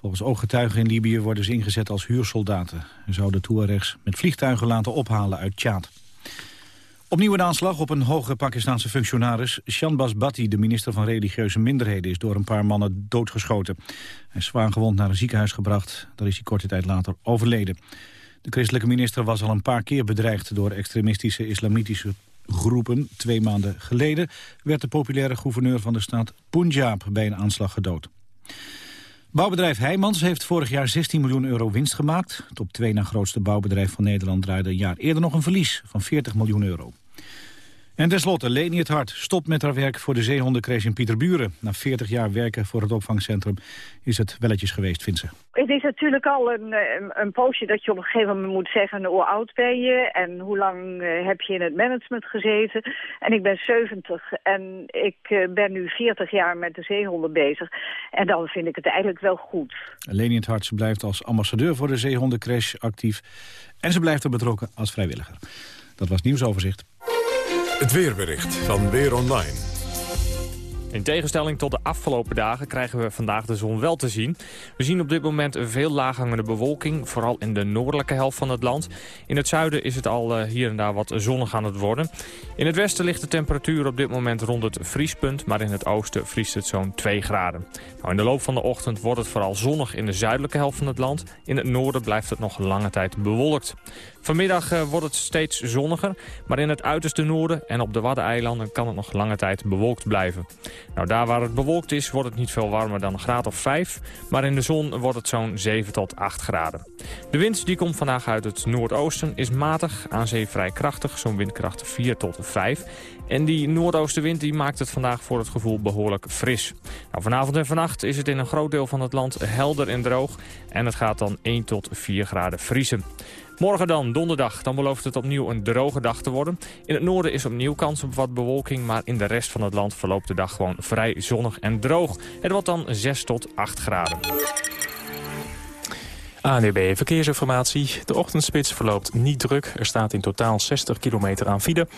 Volgens ooggetuigen in Libië worden ze ingezet als huursoldaten. En zouden Tuaregs met vliegtuigen laten ophalen uit Tjaad. Opnieuw een aanslag op een hoge Pakistanse functionaris. Shanbaz Bhatti, de minister van religieuze minderheden... is door een paar mannen doodgeschoten. Hij is zwaar gewond naar een ziekenhuis gebracht. Daar is hij korte tijd later overleden. De christelijke minister was al een paar keer bedreigd... door extremistische islamitische groepen. Twee maanden geleden werd de populaire gouverneur van de staat Punjab... bij een aanslag gedood. Bouwbedrijf Heijmans heeft vorig jaar 16 miljoen euro winst gemaakt. Het op twee na grootste bouwbedrijf van Nederland draaide een jaar eerder nog een verlies van 40 miljoen euro. En tenslotte, Leni het Hart stopt met haar werk voor de zeehondencrash in Pieterburen. Na 40 jaar werken voor het opvangcentrum is het welletjes geweest, vindt ze. Het is natuurlijk al een, een, poosje dat je op een gegeven moment moet zeggen... hoe oud ben je en hoe lang uh, heb je in het management gezeten. En ik ben 70 en ik uh, ben nu 40 jaar met de zeehonden bezig. En dan vind ik het eigenlijk wel goed. Leni het Hart blijft als ambassadeur voor de zeehondencrash actief. En ze blijft er betrokken als vrijwilliger. Dat was nieuwsoverzicht. Het weerbericht van Weer Online. In tegenstelling tot de afgelopen dagen krijgen we vandaag de zon wel te zien. We zien op dit moment veel laaghangende bewolking, vooral in de noordelijke helft van het land. In het zuiden is het al eh, hier en daar wat zonnig aan het worden. In het westen ligt de temperatuur op dit moment rond het vriespunt, maar in het oosten vriest het zo'n 2 graden. Nou, in de loop van de ochtend wordt het vooral zonnig in de zuidelijke helft van het land. In het noorden blijft het nog lange tijd bewolkt. Vanmiddag uh, wordt het steeds zonniger, maar in het uiterste noorden en op de Waddeneilanden kan het nog lange tijd bewolkt blijven. Nou, daar waar het bewolkt is, wordt het niet veel warmer dan een graad of 5, maar in de zon wordt het zo'n 7 tot 8 graden. De wind die komt vandaag uit het noordoosten, is matig, aan zee vrij krachtig, zo'n windkracht 4 tot 5. En die noordoostenwind die maakt het vandaag voor het gevoel behoorlijk fris. Nou, vanavond en vannacht is het in een groot deel van het land helder en droog. En het gaat dan 1 tot 4 graden vriezen. Morgen dan, donderdag, dan belooft het opnieuw een droge dag te worden. In het noorden is opnieuw kans op wat bewolking, maar in de rest van het land verloopt de dag gewoon vrij zonnig en droog. Het wordt dan 6 tot 8 graden. ANUB Verkeersinformatie. De ochtendspits verloopt niet druk. Er staat in totaal 60 kilometer aan file.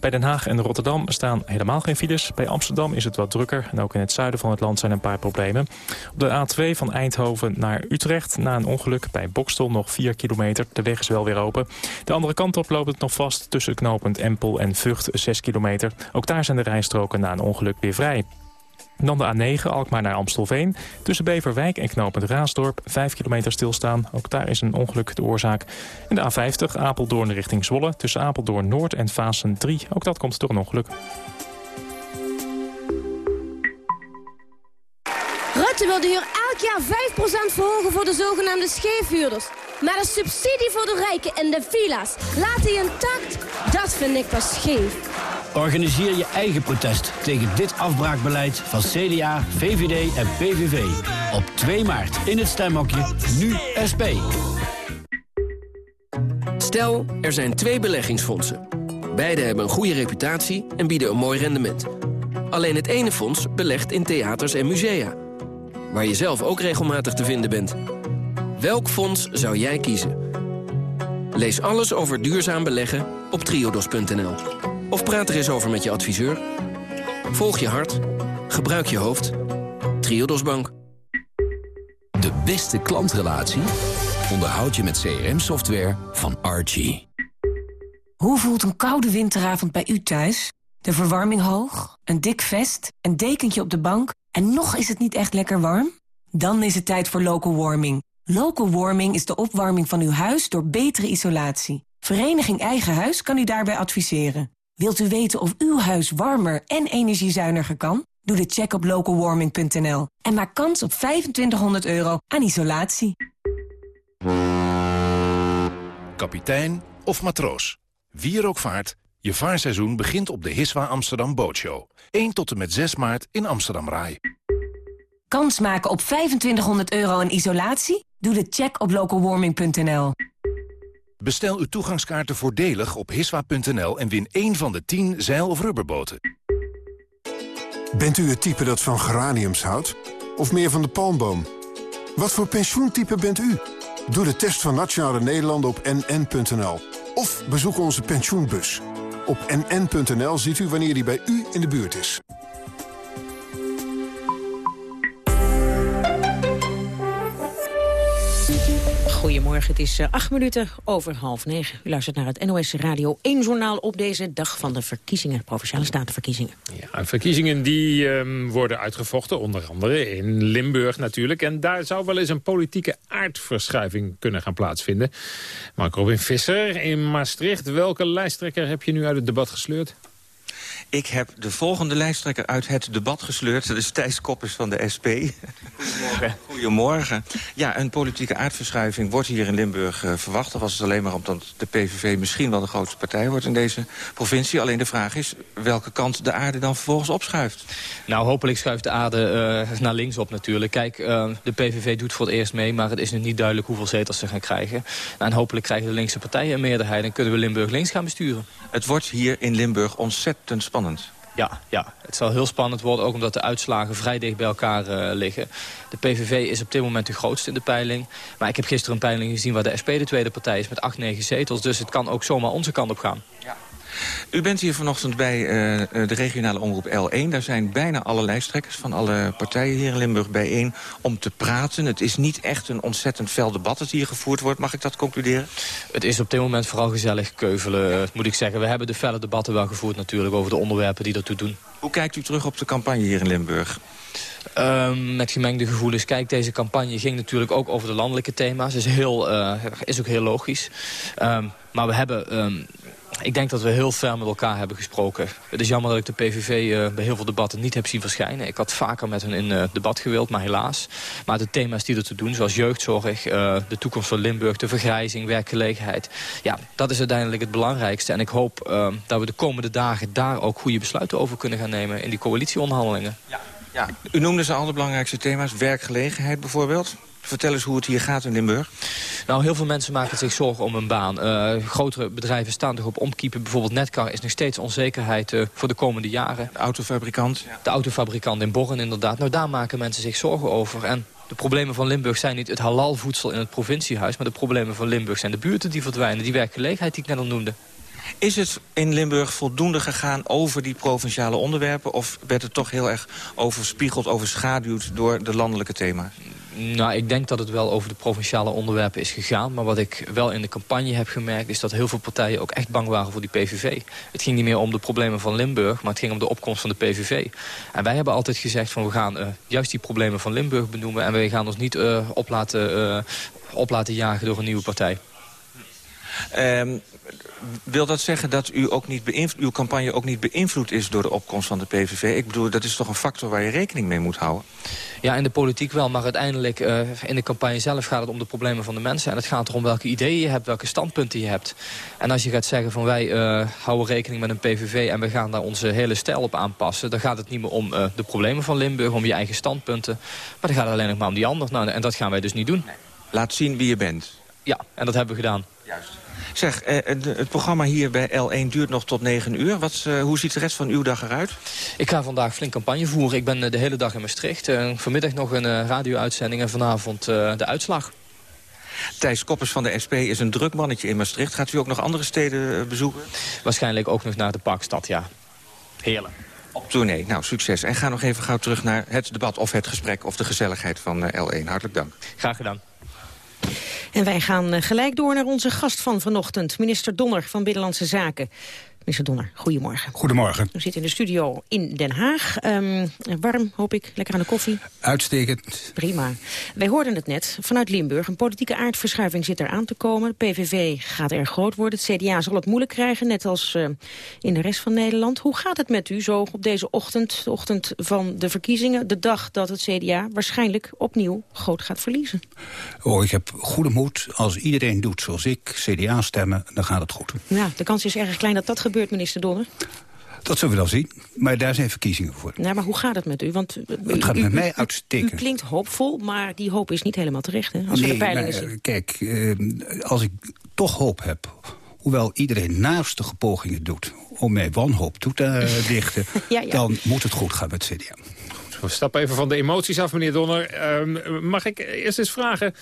Bij Den Haag en Rotterdam staan helemaal geen files. Bij Amsterdam is het wat drukker. En ook in het zuiden van het land zijn een paar problemen. Op de A2 van Eindhoven naar Utrecht. Na een ongeluk bij Bokstel nog 4 kilometer. De weg is wel weer open. De andere kant op loopt het nog vast tussen knooppunt Empel en Vught 6 kilometer. Ook daar zijn de rijstroken na een ongeluk weer vrij. Dan de A9, Alkmaar naar Amstelveen. Tussen Beverwijk en knooppunt Raasdorp, 5 kilometer stilstaan. Ook daar is een ongeluk de oorzaak. En de A50, Apeldoorn richting Zwolle. Tussen Apeldoorn Noord en Vaassen 3. Ook dat komt door een ongeluk. Rutte wil de huur elk jaar 5% verhogen voor de zogenaamde scheefhuurders. Maar de subsidie voor de rijken en de villa's laat hij intact? Dat vind ik pas scheef. Organiseer je eigen protest tegen dit afbraakbeleid van CDA, VVD en PVV. Op 2 maart in het stemhokje Nu SP. Stel, er zijn twee beleggingsfondsen. Beide hebben een goede reputatie en bieden een mooi rendement. Alleen het ene fonds belegt in theaters en musea. Waar je zelf ook regelmatig te vinden bent. Welk fonds zou jij kiezen? Lees alles over duurzaam beleggen op triodos.nl. Of praat er eens over met je adviseur. Volg je hart. Gebruik je hoofd. Triodos Bank. De beste klantrelatie onderhoud je met CRM-software van Archie. Hoe voelt een koude winteravond bij u thuis? De verwarming hoog, een dik vest, een dekentje op de bank... en nog is het niet echt lekker warm? Dan is het tijd voor local warming. Local warming is de opwarming van uw huis door betere isolatie. Vereniging Eigen Huis kan u daarbij adviseren. Wilt u weten of uw huis warmer en energiezuiniger kan? Doe de check op localwarming.nl en maak kans op 2500 euro aan isolatie. Kapitein of matroos. Wie er ook vaart, je vaarseizoen begint op de Hiswa Amsterdam Bootshow. 1 tot en met 6 maart in Amsterdam Rai. Kans maken op 2500 euro aan isolatie? Doe de check op localwarming.nl. Bestel uw toegangskaarten voordelig op hiswa.nl en win één van de 10 zeil- of rubberboten. Bent u het type dat van geraniums houdt? Of meer van de palmboom? Wat voor pensioentype bent u? Doe de test van Nationale Nederlanden op nn.nl. Of bezoek onze pensioenbus. Op nn.nl ziet u wanneer die bij u in de buurt is. Goedemorgen, het is uh, acht minuten over half negen. U luistert naar het NOS Radio 1 journaal op deze dag van de verkiezingen. Provinciale statenverkiezingen. Ja, verkiezingen die um, worden uitgevochten, onder andere in Limburg natuurlijk. En daar zou wel eens een politieke aardverschuiving kunnen gaan plaatsvinden. Mark Robin Visser in Maastricht. Welke lijsttrekker heb je nu uit het debat gesleurd? Ik heb de volgende lijsttrekker uit het debat gesleurd. Dat is Thijs Koppers van de SP. Goedemorgen. *laughs* Goedemorgen. Ja, een politieke aardverschuiving wordt hier in Limburg uh, verwacht. Of was het alleen maar omdat de PVV misschien wel de grootste partij wordt in deze provincie. Alleen de vraag is welke kant de aarde dan vervolgens opschuift. Nou, hopelijk schuift de aarde uh, naar links op natuurlijk. Kijk, uh, de PVV doet voor het eerst mee, maar het is nog niet duidelijk hoeveel zetels ze gaan krijgen. Nou, en hopelijk krijgen de linkse partijen een meerderheid en kunnen we Limburg links gaan besturen. Het wordt hier in Limburg ontzettend spannend. Ja, ja, het zal heel spannend worden, ook omdat de uitslagen vrij dicht bij elkaar uh, liggen. De PVV is op dit moment de grootste in de peiling. Maar ik heb gisteren een peiling gezien waar de SP de tweede partij is met 8, 9 zetels. Dus het kan ook zomaar onze kant op gaan. Ja. U bent hier vanochtend bij uh, de regionale omroep L1. Daar zijn bijna alle lijsttrekkers van alle partijen hier in Limburg bijeen om te praten. Het is niet echt een ontzettend fel debat dat hier gevoerd wordt. Mag ik dat concluderen? Het is op dit moment vooral gezellig keuvelen, moet ik zeggen. We hebben de felle debatten wel gevoerd natuurlijk over de onderwerpen die ertoe doen. Hoe kijkt u terug op de campagne hier in Limburg? Um, met gemengde gevoelens. Kijk, deze campagne ging natuurlijk ook over de landelijke thema's. Is, heel, uh, is ook heel logisch. Um, maar we hebben... Um, ik denk dat we heel ver met elkaar hebben gesproken. Het is jammer dat ik de PVV uh, bij heel veel debatten niet heb zien verschijnen. Ik had vaker met hen in uh, debat gewild, maar helaas. Maar de thema's die er te doen, zoals jeugdzorg... Uh, de toekomst van Limburg, de vergrijzing, werkgelegenheid... ja, dat is uiteindelijk het belangrijkste. En ik hoop dat we de komende dagen daar ook goede besluiten over kunnen gaan nemen... in die coalitieonderhandelingen. Ja. Ja, u noemde ze al belangrijkste thema's. Werkgelegenheid bijvoorbeeld. Vertel eens hoe het hier gaat in Limburg. Nou, heel veel mensen maken zich zorgen om hun baan. Uh, grotere bedrijven staan toch op omkiepen. Bijvoorbeeld Netcar is nog steeds onzekerheid uh, voor de komende jaren. De autofabrikant? De autofabrikant in Borren inderdaad. Nou, daar maken mensen zich zorgen over. En de problemen van Limburg zijn niet het halalvoedsel in het provinciehuis... maar de problemen van Limburg zijn de buurten die verdwijnen. Die werkgelegenheid die ik net al noemde. Is het in Limburg voldoende gegaan over die provinciale onderwerpen... of werd het toch heel erg overspiegeld, overschaduwd door de landelijke thema's? Nou, ik denk dat het wel over de provinciale onderwerpen is gegaan. Maar wat ik wel in de campagne heb gemerkt... is dat heel veel partijen ook echt bang waren voor die PVV. Het ging niet meer om de problemen van Limburg... maar het ging om de opkomst van de PVV. En wij hebben altijd gezegd van we gaan uh, juist die problemen van Limburg benoemen... en wij gaan ons niet uh, op laten jagen door een nieuwe partij. Um, wil dat zeggen dat u ook niet uw campagne ook niet beïnvloed is door de opkomst van de PVV? Ik bedoel, dat is toch een factor waar je rekening mee moet houden? Ja, in de politiek wel, maar uiteindelijk uh, in de campagne zelf gaat het om de problemen van de mensen. En het gaat erom welke ideeën je hebt, welke standpunten je hebt. En als je gaat zeggen van wij uh, houden rekening met een PVV en we gaan daar onze hele stijl op aanpassen. Dan gaat het niet meer om uh, de problemen van Limburg, om je eigen standpunten. Maar dan gaat het alleen nog maar om die ander. Nou, en dat gaan wij dus niet doen. Laat zien wie je bent. Ja, en dat hebben we gedaan. Juist. Zeg, eh, het programma hier bij L1 duurt nog tot 9 uur. Wat, uh, hoe ziet de rest van uw dag eruit? Ik ga vandaag flink campagne voeren. Ik ben de hele dag in Maastricht. Vanmiddag nog een radio-uitzending en vanavond de uitslag. Thijs Koppers van de SP is een druk mannetje in Maastricht. Gaat u ook nog andere steden bezoeken? Waarschijnlijk ook nog naar de Parkstad, ja. Heerlijk. Op tournee. Nou, succes. En ga nog even gauw terug naar het debat of het gesprek... of de gezelligheid van L1. Hartelijk dank. Graag gedaan. En wij gaan gelijk door naar onze gast van vanochtend, minister Donner van Binnenlandse Zaken. Minister Donner, goedemorgen. Goedemorgen. We zitten in de studio in Den Haag. Um, warm, hoop ik. Lekker aan de koffie. Uitstekend. Prima. Wij hoorden het net vanuit Limburg. Een politieke aardverschuiving zit er aan te komen. De PVV gaat erg groot worden. Het CDA zal het moeilijk krijgen, net als uh, in de rest van Nederland. Hoe gaat het met u zo op deze ochtend, de ochtend van de verkiezingen? De dag dat het CDA waarschijnlijk opnieuw groot gaat verliezen. Oh, ik heb goede moed. Als iedereen doet zoals ik, CDA stemmen, dan gaat het goed. Ja, de kans is erg klein dat dat gebeurt gebeurt, minister Donner? Dat zullen we dan zien. Maar daar zijn verkiezingen voor. Nou, maar hoe gaat het met u? Want het gaat met mij uitstekend. U klinkt hoopvol, maar die hoop is niet helemaal terecht, hè? Als nee, we de peilingen zien. Kijk, eh, als ik toch hoop heb... hoewel iedereen naastige pogingen doet om mij wanhoop toe te *laughs* dichten... ja, ja. dan moet het goed gaan met CDA. We stappen even van de emoties af, meneer Donner. Uh, mag ik eerst eens vragen,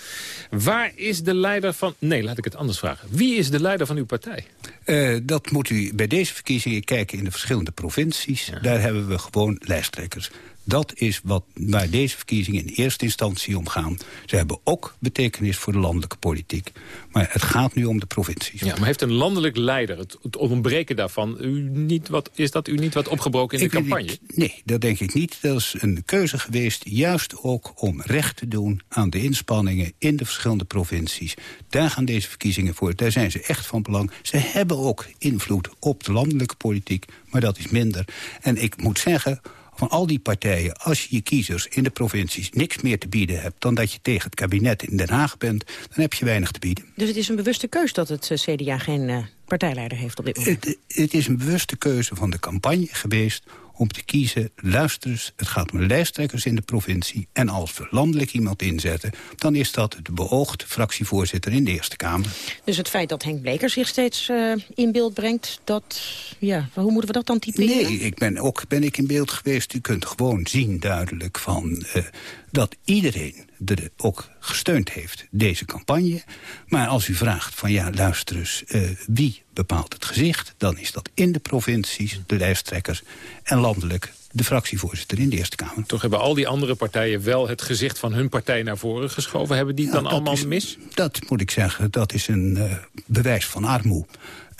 waar is de leider van... Nee, laat ik het anders vragen. Wie is de leider van uw partij? Uh, dat moet u bij deze verkiezingen kijken in de verschillende provincies. Ja. Daar hebben we gewoon lijsttrekkers. Dat is wat, waar deze verkiezingen in eerste instantie om gaan. Ze hebben ook betekenis voor de landelijke politiek. Maar het gaat nu om de provincies. Ja, maar heeft een landelijk leider, het, het ontbreken daarvan... U niet wat, is dat u niet wat opgebroken in de campagne? Niet, nee, dat denk ik niet. Dat is een keuze geweest, juist ook om recht te doen... aan de inspanningen in de verschillende provincies. Daar gaan deze verkiezingen voor. Daar zijn ze echt van belang. Ze hebben ook invloed op de landelijke politiek, maar dat is minder. En ik moet zeggen van al die partijen... als je je kiezers in de provincies niks meer te bieden hebt... dan dat je tegen het kabinet in Den Haag bent... dan heb je weinig te bieden. Dus het is een bewuste keus dat het eh, CDA geen uh, partijleider heeft op dit moment? Het, het is een bewuste keuze van de campagne geweest om te kiezen, luister eens, het gaat om lijsttrekkers in de provincie... en als we landelijk iemand inzetten, dan is dat de beoogde fractievoorzitter in de Eerste Kamer. Dus het feit dat Henk Bleker zich steeds uh, in beeld brengt, dat, ja, hoe moeten we dat dan typeren? Nee, ik ben ook ben ik in beeld geweest. U kunt gewoon zien duidelijk van... Uh, dat iedereen ook gesteund heeft, deze campagne. Maar als u vraagt van ja, luister eens, uh, wie bepaalt het gezicht... dan is dat in de provincies, de lijsttrekkers en landelijk de fractievoorzitter in de Eerste Kamer. Toch hebben al die andere partijen wel het gezicht van hun partij naar voren geschoven. Hebben die dan allemaal mis? Dat moet ik zeggen, dat is een uh, bewijs van armoede.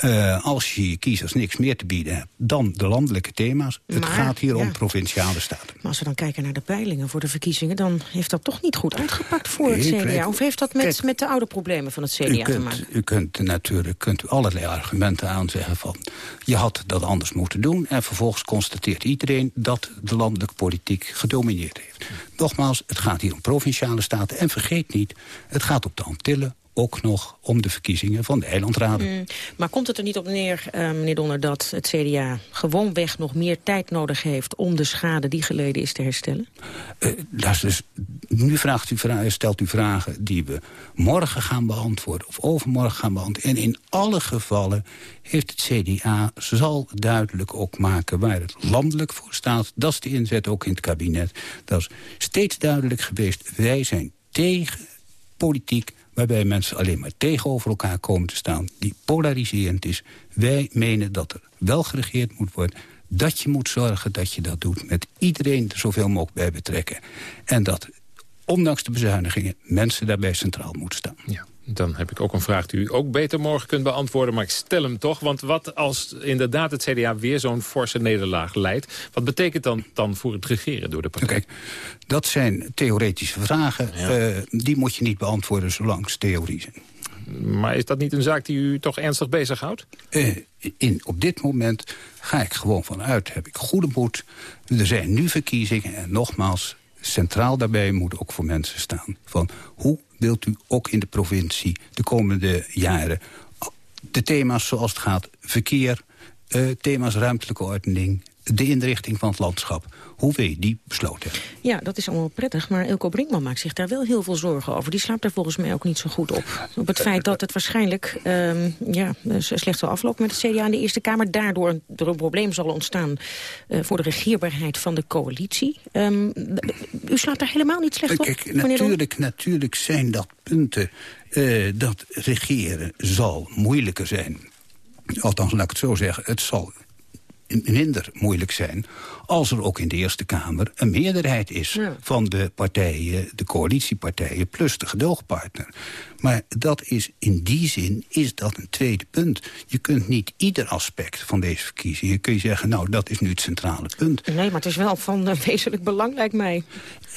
Uh, als je kiezers niks meer te bieden hebt dan de landelijke thema's. Het gaat hier om provinciale staten. Maar als we dan kijken naar de peilingen voor de verkiezingen... dan heeft dat toch niet goed uitgepakt voor het CDA? Of heeft dat met, met de oude problemen van het CDA kunt, te maken? U kunt natuurlijk kunt u allerlei argumenten aanzeggen van... je had dat anders moeten doen. En vervolgens constateert iedereen dat de landelijke politiek gedomineerd heeft. Nogmaals, het gaat hier om provinciale staten. En vergeet niet, het gaat op de Antillen ook nog om de verkiezingen van de eilandraden. Mm. Maar komt het er niet op neer, uh, meneer Donner, dat het CDA gewoonweg nog meer tijd nodig heeft om de schade die geleden is te herstellen? Uh, dus, nu vraagt u, stelt u vragen die we morgen gaan beantwoorden of overmorgen gaan beantwoorden. En in alle gevallen heeft het CDA, zal duidelijk ook maken waar het landelijk voor staat. Dat is de inzet ook in het kabinet. Dat is steeds duidelijk geweest. Wij zijn tegen politiek waarbij mensen alleen maar tegenover elkaar komen te staan... die polariserend is. Wij menen dat er wel geregeerd moet worden... dat je moet zorgen dat je dat doet met iedereen er zoveel mogelijk bij betrekken. En dat, ondanks de bezuinigingen, mensen daarbij centraal moeten staan. Ja. Dan heb ik ook een vraag die u ook beter morgen kunt beantwoorden. Maar ik stel hem toch. Want wat als inderdaad het CDA weer zo'n forse nederlaag leidt... wat betekent dan, dan voor het regeren door de partij? Kijk, dat zijn theoretische vragen. Uh, die moet je niet beantwoorden zolang ze theorie zijn. Maar is dat niet een zaak die u toch ernstig bezighoudt? Uh, in, op dit moment ga ik gewoon vanuit, heb ik goede moed. Er zijn nu verkiezingen en nogmaals... Centraal daarbij moet ook voor mensen staan. Van hoe wilt u ook in de provincie de komende jaren... de thema's zoals het gaat, verkeer, uh, thema's ruimtelijke ordening... de inrichting van het landschap hoe we die besloten. Ja, dat is allemaal prettig, maar Elko Brinkman maakt zich daar wel heel veel zorgen over. Die slaapt daar volgens mij ook niet zo goed op. Op het feit dat het waarschijnlijk um, ja, slecht zal aflopen met het CDA in de Eerste Kamer. Daardoor er een probleem zal ontstaan uh, voor de regeerbaarheid van de coalitie. Um, u slaapt daar helemaal niet slecht op, Kijk, natuurlijk, natuurlijk zijn dat punten uh, dat regeren zal moeilijker zijn. Althans, laat ik het zo zeggen, het zal minder moeilijk zijn... als er ook in de Eerste Kamer een meerderheid is... van de partijen, de coalitiepartijen, plus de gedoogpartner. Maar dat is in die zin is dat een tweede punt. Je kunt niet ieder aspect van deze verkiezingen... kun je zeggen, nou, dat is nu het centrale punt. Nee, maar het is wel van uh, wezenlijk belang, lijkt mij.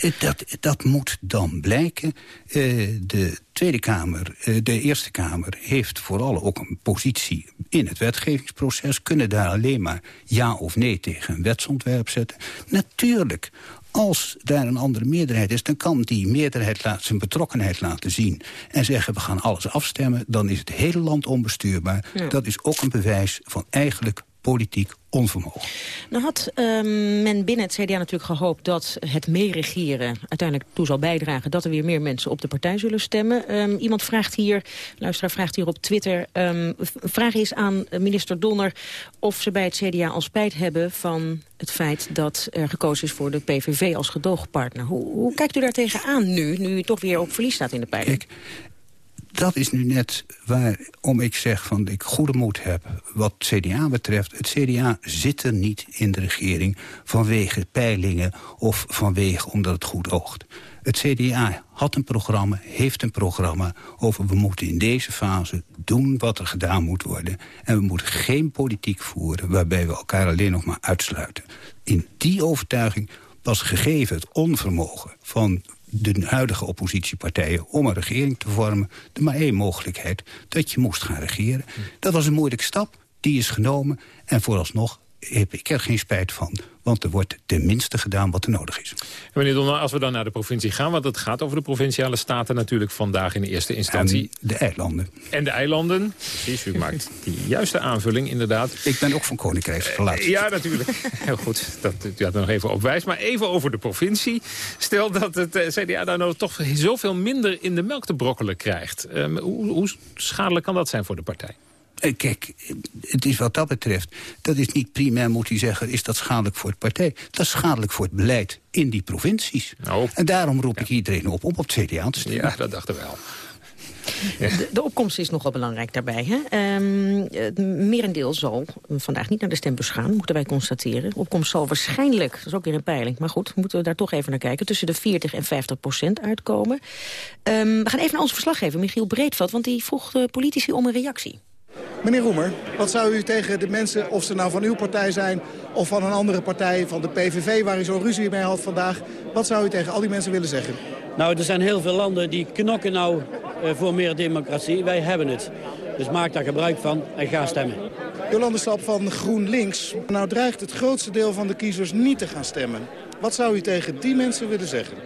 Eh, dat, dat moet dan blijken. Uh, de Tweede Kamer, uh, de Eerste Kamer... heeft vooral ook een positie in het wetgevingsproces... kunnen daar alleen maar ja of nee tegen een wetsontwerp zetten. Natuurlijk, als daar een andere meerderheid is... dan kan die meerderheid laat, zijn betrokkenheid laten zien... en zeggen we gaan alles afstemmen... dan is het hele land onbestuurbaar. Dat is ook een bewijs van eigenlijk politiek onvermogen. Nou had um, men binnen het CDA natuurlijk gehoopt dat het meeregeren uiteindelijk toe zal bijdragen dat er weer meer mensen op de partij zullen stemmen. Um, iemand vraagt hier, luisteraar vraagt hier op Twitter, um, vraag is aan minister Donner of ze bij het CDA al spijt hebben van het feit dat er gekozen is voor de PVV als gedoogpartner. Hoe, hoe kijkt u daar tegenaan nu, nu u toch weer op verlies staat in de peiling? Dat is nu net waarom ik zeg van ik goede moed heb wat CDA betreft. Het CDA zit er niet in de regering vanwege peilingen of vanwege omdat het goed oogt. Het CDA had een programma, heeft een programma over we moeten in deze fase doen wat er gedaan moet worden. En we moeten geen politiek voeren waarbij we elkaar alleen nog maar uitsluiten. In die overtuiging was gegeven het onvermogen van de huidige oppositiepartijen om een regering te vormen... er maar één mogelijkheid, dat je moest gaan regeren. Dat was een moeilijke stap, die is genomen. En vooralsnog heb ik er geen spijt van. Want er wordt tenminste gedaan wat er nodig is. meneer Donner, als we dan naar de provincie gaan... want het gaat over de provinciale staten natuurlijk vandaag in de eerste instantie. En de eilanden. En de eilanden. Precies, u maakt die juiste aanvulling inderdaad. Ik ben ook van Koninkrijksrelaties. Uh, ja, natuurlijk. Heel goed, dat u dat nog even opwijst. Maar even over de provincie. Stel dat het uh, CDA daar nou toch zoveel minder in de melk te brokkelen krijgt. Um, hoe, hoe schadelijk kan dat zijn voor de partij? Eh, kijk, het is wat dat betreft... dat is niet primair, moet u zeggen, is dat schadelijk voor het partij. Dat is schadelijk voor het beleid in die provincies. Nou, en daarom roep ik iedereen op om op het CDA te stemmen. Ja, dat dachten we wel. De, de, opkomst is nogal belangrijk daarbij. Hè? Um, het merendeel zal vandaag niet naar de stembus gaan, moeten wij constateren. De opkomst zal waarschijnlijk, dat is ook weer een peiling... maar goed, moeten we daar toch even naar kijken... tussen de 40 en 50 procent uitkomen. Um, we gaan even naar onze verslaggever, Michiel Breedveld... want die vroeg de politici om een reactie. Meneer Roemer, wat zou u tegen de mensen, of ze nou van uw partij zijn... of van een andere partij, van de PVV, waar u zo'n ruzie mee had vandaag... wat zou u tegen al die mensen willen zeggen? Nou, er zijn heel veel landen die knokken nou uh, voor meer democratie. Wij hebben het. Dus maak daar gebruik van en ga stemmen. Jolande Stap van GroenLinks. Nou dreigt het grootste deel van de kiezers niet te gaan stemmen. Wat zou u tegen die mensen willen zeggen?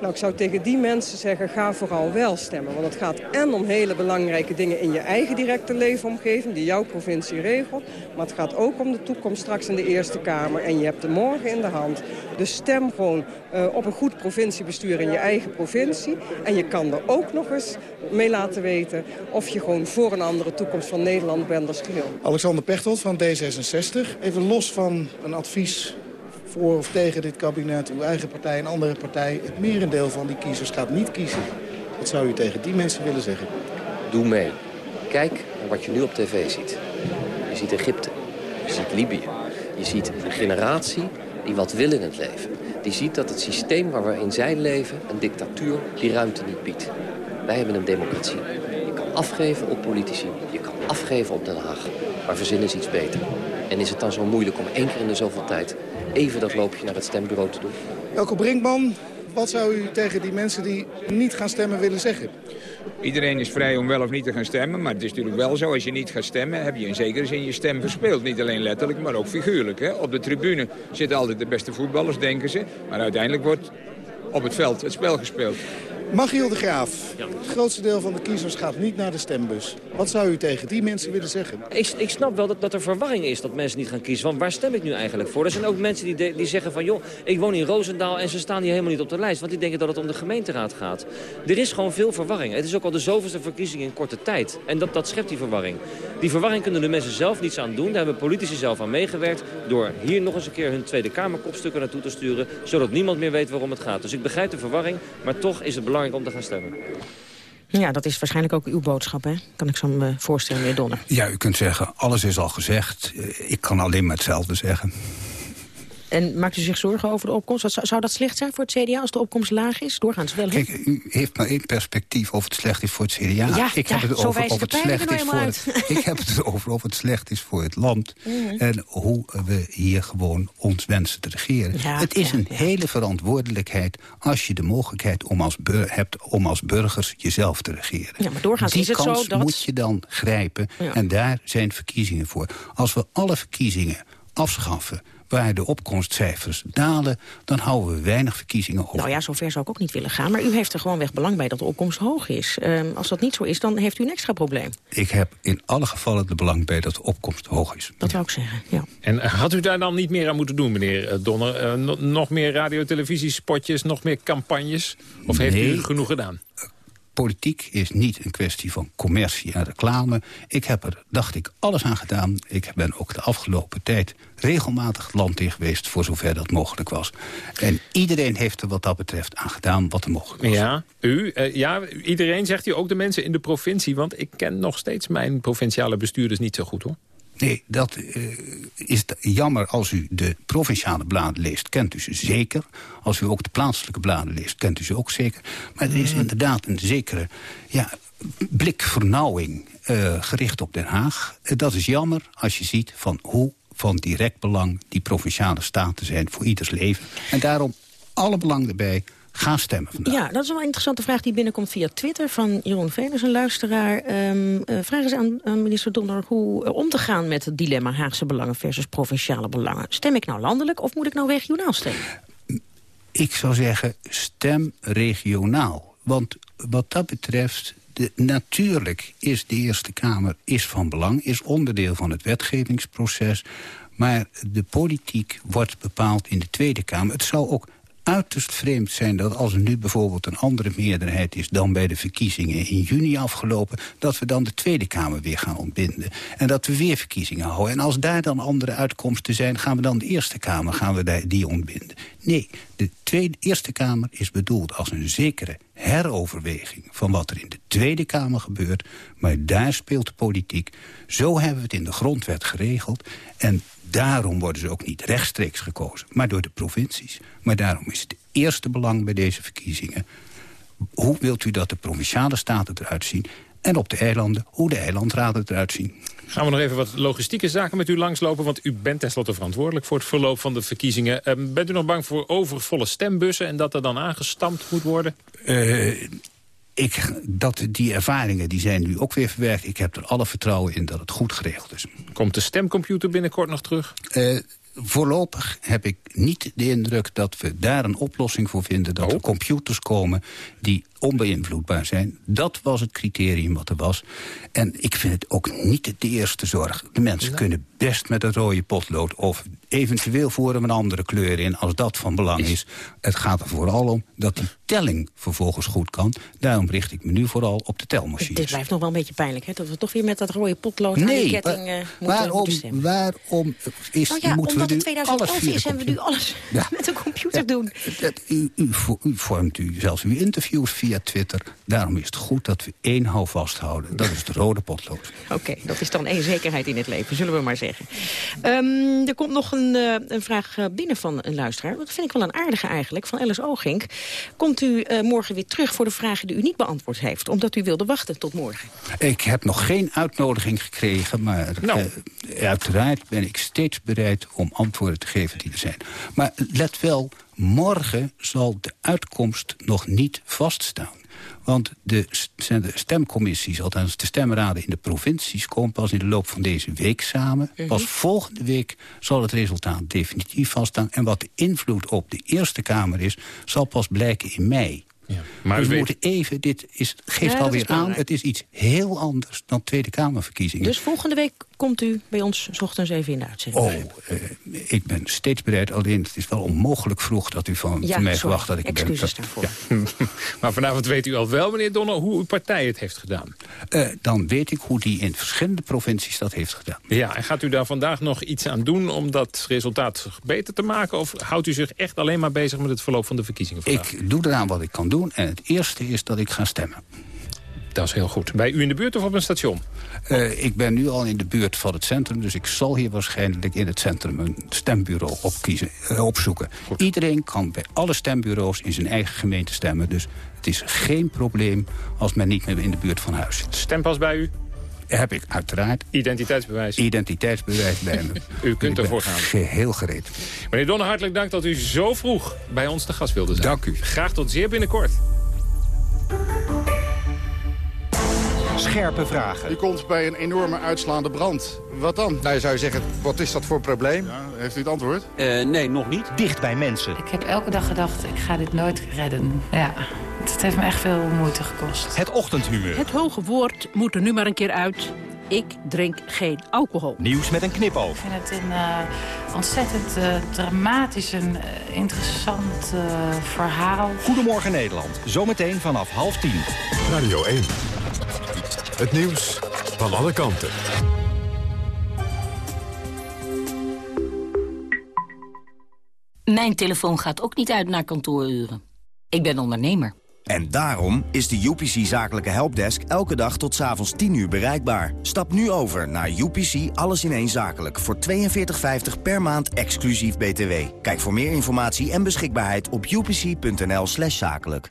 Nou, ik zou tegen die mensen zeggen, ga vooral wel stemmen. Want het gaat en om hele belangrijke dingen in je eigen directe leefomgeving... die jouw provincie regelt. Maar het gaat ook om de toekomst straks in de Eerste Kamer. En je hebt de morgen in de hand. Dus stem gewoon uh, op een goed provinciebestuur in je eigen provincie. En je kan er ook nog eens mee laten weten... of je gewoon voor een andere toekomst van Nederland bent als geheel. Alexander Pechtold van D66. Even los van een advies voor of tegen dit kabinet, uw eigen partij, een andere partij. Het merendeel van die kiezers gaat niet kiezen. Wat zou u tegen die mensen willen zeggen? Doe mee. Kijk naar wat je nu op tv ziet. Je ziet Egypte, je ziet Libië. Je ziet een generatie die wat wil in het leven. Die ziet dat het systeem waar we in zijn leven, een dictatuur, die ruimte niet biedt. Wij hebben een democratie. Je kan afgeven op politici, je kan afgeven op Den Haag. Maar verzin is iets beter. En is het dan zo moeilijk om één keer in de zoveel tijd even dat loopje naar het stembureau te doen. Elke Brinkman, wat zou u tegen die mensen die niet gaan stemmen willen zeggen? Iedereen is vrij om wel of niet te gaan stemmen, maar het is natuurlijk wel zo... als je niet gaat stemmen, heb je in zekere zin je stem verspeeld. Niet alleen letterlijk, maar ook figuurlijk. Hè? Op de tribune zitten altijd de beste voetballers, denken ze. Maar uiteindelijk wordt op het veld het spel gespeeld. Magiel de Graaf, het grootste deel van de kiezers gaat niet naar de stembus. Wat zou u tegen die mensen willen zeggen? Ik, ik snap wel dat, dat er verwarring is dat mensen niet gaan kiezen. Want waar stem ik nu eigenlijk voor? Er zijn ook mensen die, die zeggen van... joh, ik woon in Roosendaal en ze staan hier helemaal niet op de lijst. Want die denken dat het om de gemeenteraad gaat. Er is gewoon veel verwarring. Het is ook al de zoveelste verkiezing in korte tijd. En dat, dat schept die verwarring. Die verwarring kunnen de mensen zelf niets aan doen. Daar hebben politici zelf aan meegewerkt... door hier nog eens een keer hun Tweede Kamerkopstukken naartoe te sturen... zodat niemand meer weet waarom het gaat. Dus ik begrijp de verwarring, maar toch is het belangrijk om te gaan stemmen. Ja, dat is waarschijnlijk ook uw boodschap, hè? Kan ik zo me voorstellen, meneer Donner. Ja, u kunt zeggen, alles is al gezegd. Eh, ik kan alleen maar hetzelfde zeggen. En maakt u zich zorgen over de opkomst? Zou, zou dat slecht zijn voor het CDA als de opkomst laag is? Doorgaans wel, Kijk, u heeft maar één perspectief of het slecht is voor het CDA. Ja, ik ja, heb het over of het slecht is voor het, Ik heb het over of het slecht is voor het land. Mm. En hoe we hier gewoon ons wensen te regeren. Ja, het is een hele verantwoordelijkheid als je de mogelijkheid om als hebt om als burgers jezelf te regeren. Ja, maar doorgaans Die is het kans zo dat... moet je dan grijpen. En daar zijn verkiezingen voor. Als we alle verkiezingen afschaffen waar de opkomstcijfers dalen... dan houden we weinig verkiezingen over. Nou ja, zover zou ik ook niet willen gaan. Maar u heeft er gewoon weg belang bij dat de opkomst hoog is. Um, als dat niet zo is, dan heeft u een extra probleem. Ik heb in alle gevallen de belang bij dat de opkomst hoog is. Dat ja. wou ik zeggen, ja. En had u daar dan niet meer aan moeten doen, meneer eh, Donner? Uh, nog meer radio-televisiespotjes, nog meer campagnes? Of heeft u genoeg gedaan? Politiek is niet een kwestie van commercie en reclame. Ik heb er, dacht ik, alles aan gedaan. Ik ben ook de afgelopen tijd regelmatig land in geweest... voor zover dat mogelijk was. En iedereen heeft er wat dat betreft aan gedaan wat er mogelijk was. Ja, u, uh, ja, iedereen zegt u ook de mensen in de provincie... want ik ken nog steeds mijn provinciale bestuurders niet zo goed, hoor. Nee, dat uh, is jammer als u de provinciale bladen leest, kent u ze zeker. Als u ook de plaatselijke bladen leest, kent u ze ook zeker. Maar er is inderdaad een zekere ja, blikvernauwing uh, gericht op Den Haag. Uh, dat is jammer als je ziet van hoe van direct belang die provinciale staten zijn voor ieders leven. En daarom alle belang erbij Ga stemmen vandaag. Ja, dat is wel een interessante vraag die binnenkomt via Twitter van Jeroen Venus, een luisteraar. Um, uh, vraag eens aan, aan, minister Donner hoe uh, om te gaan met het dilemma Haagse belangen versus provinciale belangen. Stem ik nou landelijk of moet ik nou regionaal stemmen? Ik zou zeggen, stem regionaal. Want wat dat betreft, de, natuurlijk is de Eerste Kamer is van belang, is onderdeel van het wetgevingsproces. Maar de politiek wordt bepaald in de Tweede Kamer. Het zou ook uiterst vreemd zijn dat als er nu bijvoorbeeld een andere meerderheid is... dan bij de verkiezingen in juni afgelopen... dat we dan de Tweede Kamer weer gaan ontbinden. En dat we weer verkiezingen houden. En als daar dan andere uitkomsten zijn... gaan we dan de Eerste Kamer gaan we die ontbinden. Nee, de tweede, Eerste Kamer is bedoeld als een zekere heroverweging... van wat er in de Tweede Kamer gebeurt. Maar daar speelt de politiek. Zo hebben we het in de grondwet geregeld. En daarom worden ze ook niet rechtstreeks gekozen, maar door de provincies. Maar daarom is het eerste belang bij deze verkiezingen... hoe wilt u dat de provinciale staten eruit zien... en op de eilanden, hoe de eilandraden eruit zien. Gaan we nog even wat logistieke zaken met u langslopen... want u bent tenslotte verantwoordelijk voor het verloop van de verkiezingen. Uh, bent u nog bang voor overvolle stembussen... en dat er dan aangestampt moet worden? Uh, ik, dat, die ervaringen die zijn nu ook weer verwerkt. Ik heb er alle vertrouwen in dat het goed geregeld is. Komt de stemcomputer binnenkort nog terug? Uh, voorlopig heb ik niet de indruk dat we daar een oplossing voor vinden. Dat er computers komen die onbeïnvloedbaar zijn. Dat was het criterium wat er was. En ik vind het ook niet de eerste zorg. De mensen kunnen best met een rode potlood... of eventueel voeren we een andere kleur in als dat van belang is. Het gaat er vooral om dat die telling vervolgens goed kan. Daarom richt ik me nu vooral op de telmachines. Dit blijft nog wel een beetje pijnlijk, hè? Dat we toch weer met dat rode potlood nee, aan die ketting uh, moeten, waarom, moeten stemmen. Waarom is, nou ja, moeten omdat we het 2011 is en we nu alles ja. *laughs* met een computer doen. Dat, u, u, u, vormt u zelfs uw interviews via Twitter. Daarom is het goed dat we één hou vasthouden. Dat is de rode potlood. *laughs* Oké, dat is dan één zekerheid in het leven, zullen we maar zeggen. Um, er komt nog een, uh, een vraag binnen van een luisteraar. Dat vind ik wel een aardige eigenlijk, van Alice Ogink. Komt u uh, morgen weer terug voor de vragen die u niet beantwoord heeft... omdat u wilde wachten tot morgen? Ik heb nog geen uitnodiging gekregen, maar nou. uh, uiteraard ben ik steeds bereid om antwoorden te geven die er zijn. Maar let wel, morgen zal de uitkomst nog niet vaststaan. Want de, stemcommissies, althans de stemraden in de provincies... komen pas in de loop van deze week samen. Mhm. Pas volgende week zal het resultaat definitief vaststaan. En wat de invloed op de Eerste Kamer is... zal pas blijken in mei. Ja, maar dus we weet... moeten even, dit is, geeft Ja, alweer is aan, het is iets heel anders dan Tweede Kamerverkiezingen. Dus volgende week komt u bij ons 's ochtends even in de uitzending. Oh, eh, ik ben steeds bereid. Alleen het is wel onmogelijk vroeg dat u van, Ja, van mij sorry. verwacht dat ik Excuses ben. daarvoor. *laughs* maar vanavond weet u al wel, meneer Donner, hoe uw partij het heeft gedaan. Eh, dan weet ik hoe die in verschillende provincies dat heeft gedaan. Ja, en gaat u daar vandaag nog iets aan doen om dat resultaat beter te maken? Of houdt u zich echt alleen maar bezig met het verloop van de verkiezingen vandaag? Ik doe eraan wat ik kan doen. En het eerste is dat ik ga stemmen. Dat is heel goed. Bij u in de buurt of op een station? Eh, ik ben nu al in de buurt van het centrum, dus ik zal hier waarschijnlijk in het centrum een stembureau opkiezen, eh, opzoeken. Iedereen kan bij alle stembureaus in zijn eigen gemeente stemmen, dus het is geen probleem als men niet meer in de buurt van huis zit. Stempas bij u? Heb ik uiteraard. Identiteitsbewijs? Identiteitsbewijs bij me. *laughs* U kunt ervoor gaan. Geheel gereed. Meneer Donner, hartelijk dank dat u zo vroeg bij ons te gast wilde zijn. Dank u. Graag tot zeer binnenkort. Scherpe vragen. U komt bij een enorme uitslaande brand. Wat dan? Nou, je zou zeggen, wat is dat voor probleem? Ja, heeft u het antwoord? nee, nog niet. Dicht bij mensen. Ik heb elke dag gedacht, ik ga dit nooit redden. Ja, het heeft me echt veel moeite gekost. Het ochtendhumeur. Het hoge woord moet er nu maar een keer uit. Ik drink geen alcohol. Nieuws met een knipoog. Ik vind het een eh, ontzettend eh, dramatisch en eh, interessant eh, verhaal. Goedemorgen Nederland. Zometeen vanaf half tien. Radio 1. Het nieuws van alle kanten. Mijn telefoon gaat ook niet uit naar kantooruren. Ik ben ondernemer. En daarom is de UPC Zakelijke Helpdesk elke dag tot 's avonds 10 uur bereikbaar. Stap nu over naar UPC Alles in één Zakelijk voor 42,50 per maand exclusief BTW. Kijk voor meer informatie en beschikbaarheid op upc.nl slash zakelijk.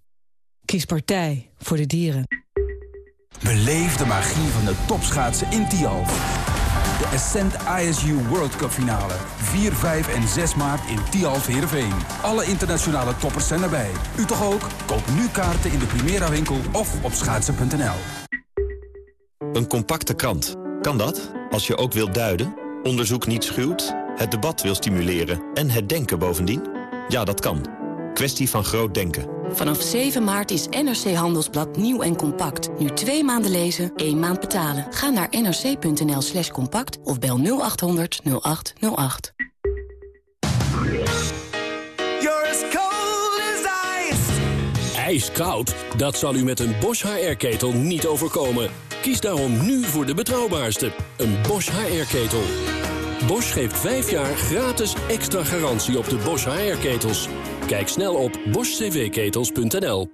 Kies partij voor de dieren. Beleef de magie van de topschaatsen in Tialf. De Ascent ISU World Cup finale. 4, 5 en 6 maart in Tialf Heerenveen. Alle internationale toppers zijn erbij. U toch ook? Koop nu kaarten in de Primera winkel of op schaatsen.nl. Een compacte krant. Kan dat? Als je ook wilt duiden, onderzoek niet schuwt, het debat wil stimuleren en het denken bovendien? Ja, dat kan. Kwestie van groot denken. Vanaf 7 maart is NRC Handelsblad nieuw en compact. Nu twee maanden lezen, één maand betalen. Ga naar nrc.nl slash compact of bel 0800 0808. Ijskoud? Dat zal u met een Bosch HR-ketel niet overkomen. Kies daarom nu voor de betrouwbaarste, een Bosch HR-ketel. Bosch geeft 5 jaar gratis extra garantie op de Bosch HR-ketels. Kijk snel op boschcvketels.nl.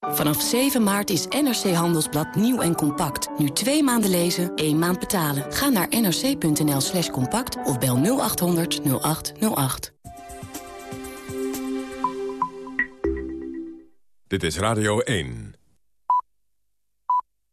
Vanaf 7 maart is NRC Handelsblad nieuw en compact. Nu twee maanden lezen, één maand betalen. Ga naar nrc.nl slash compact of bel 0800 0808. Dit is Radio 1.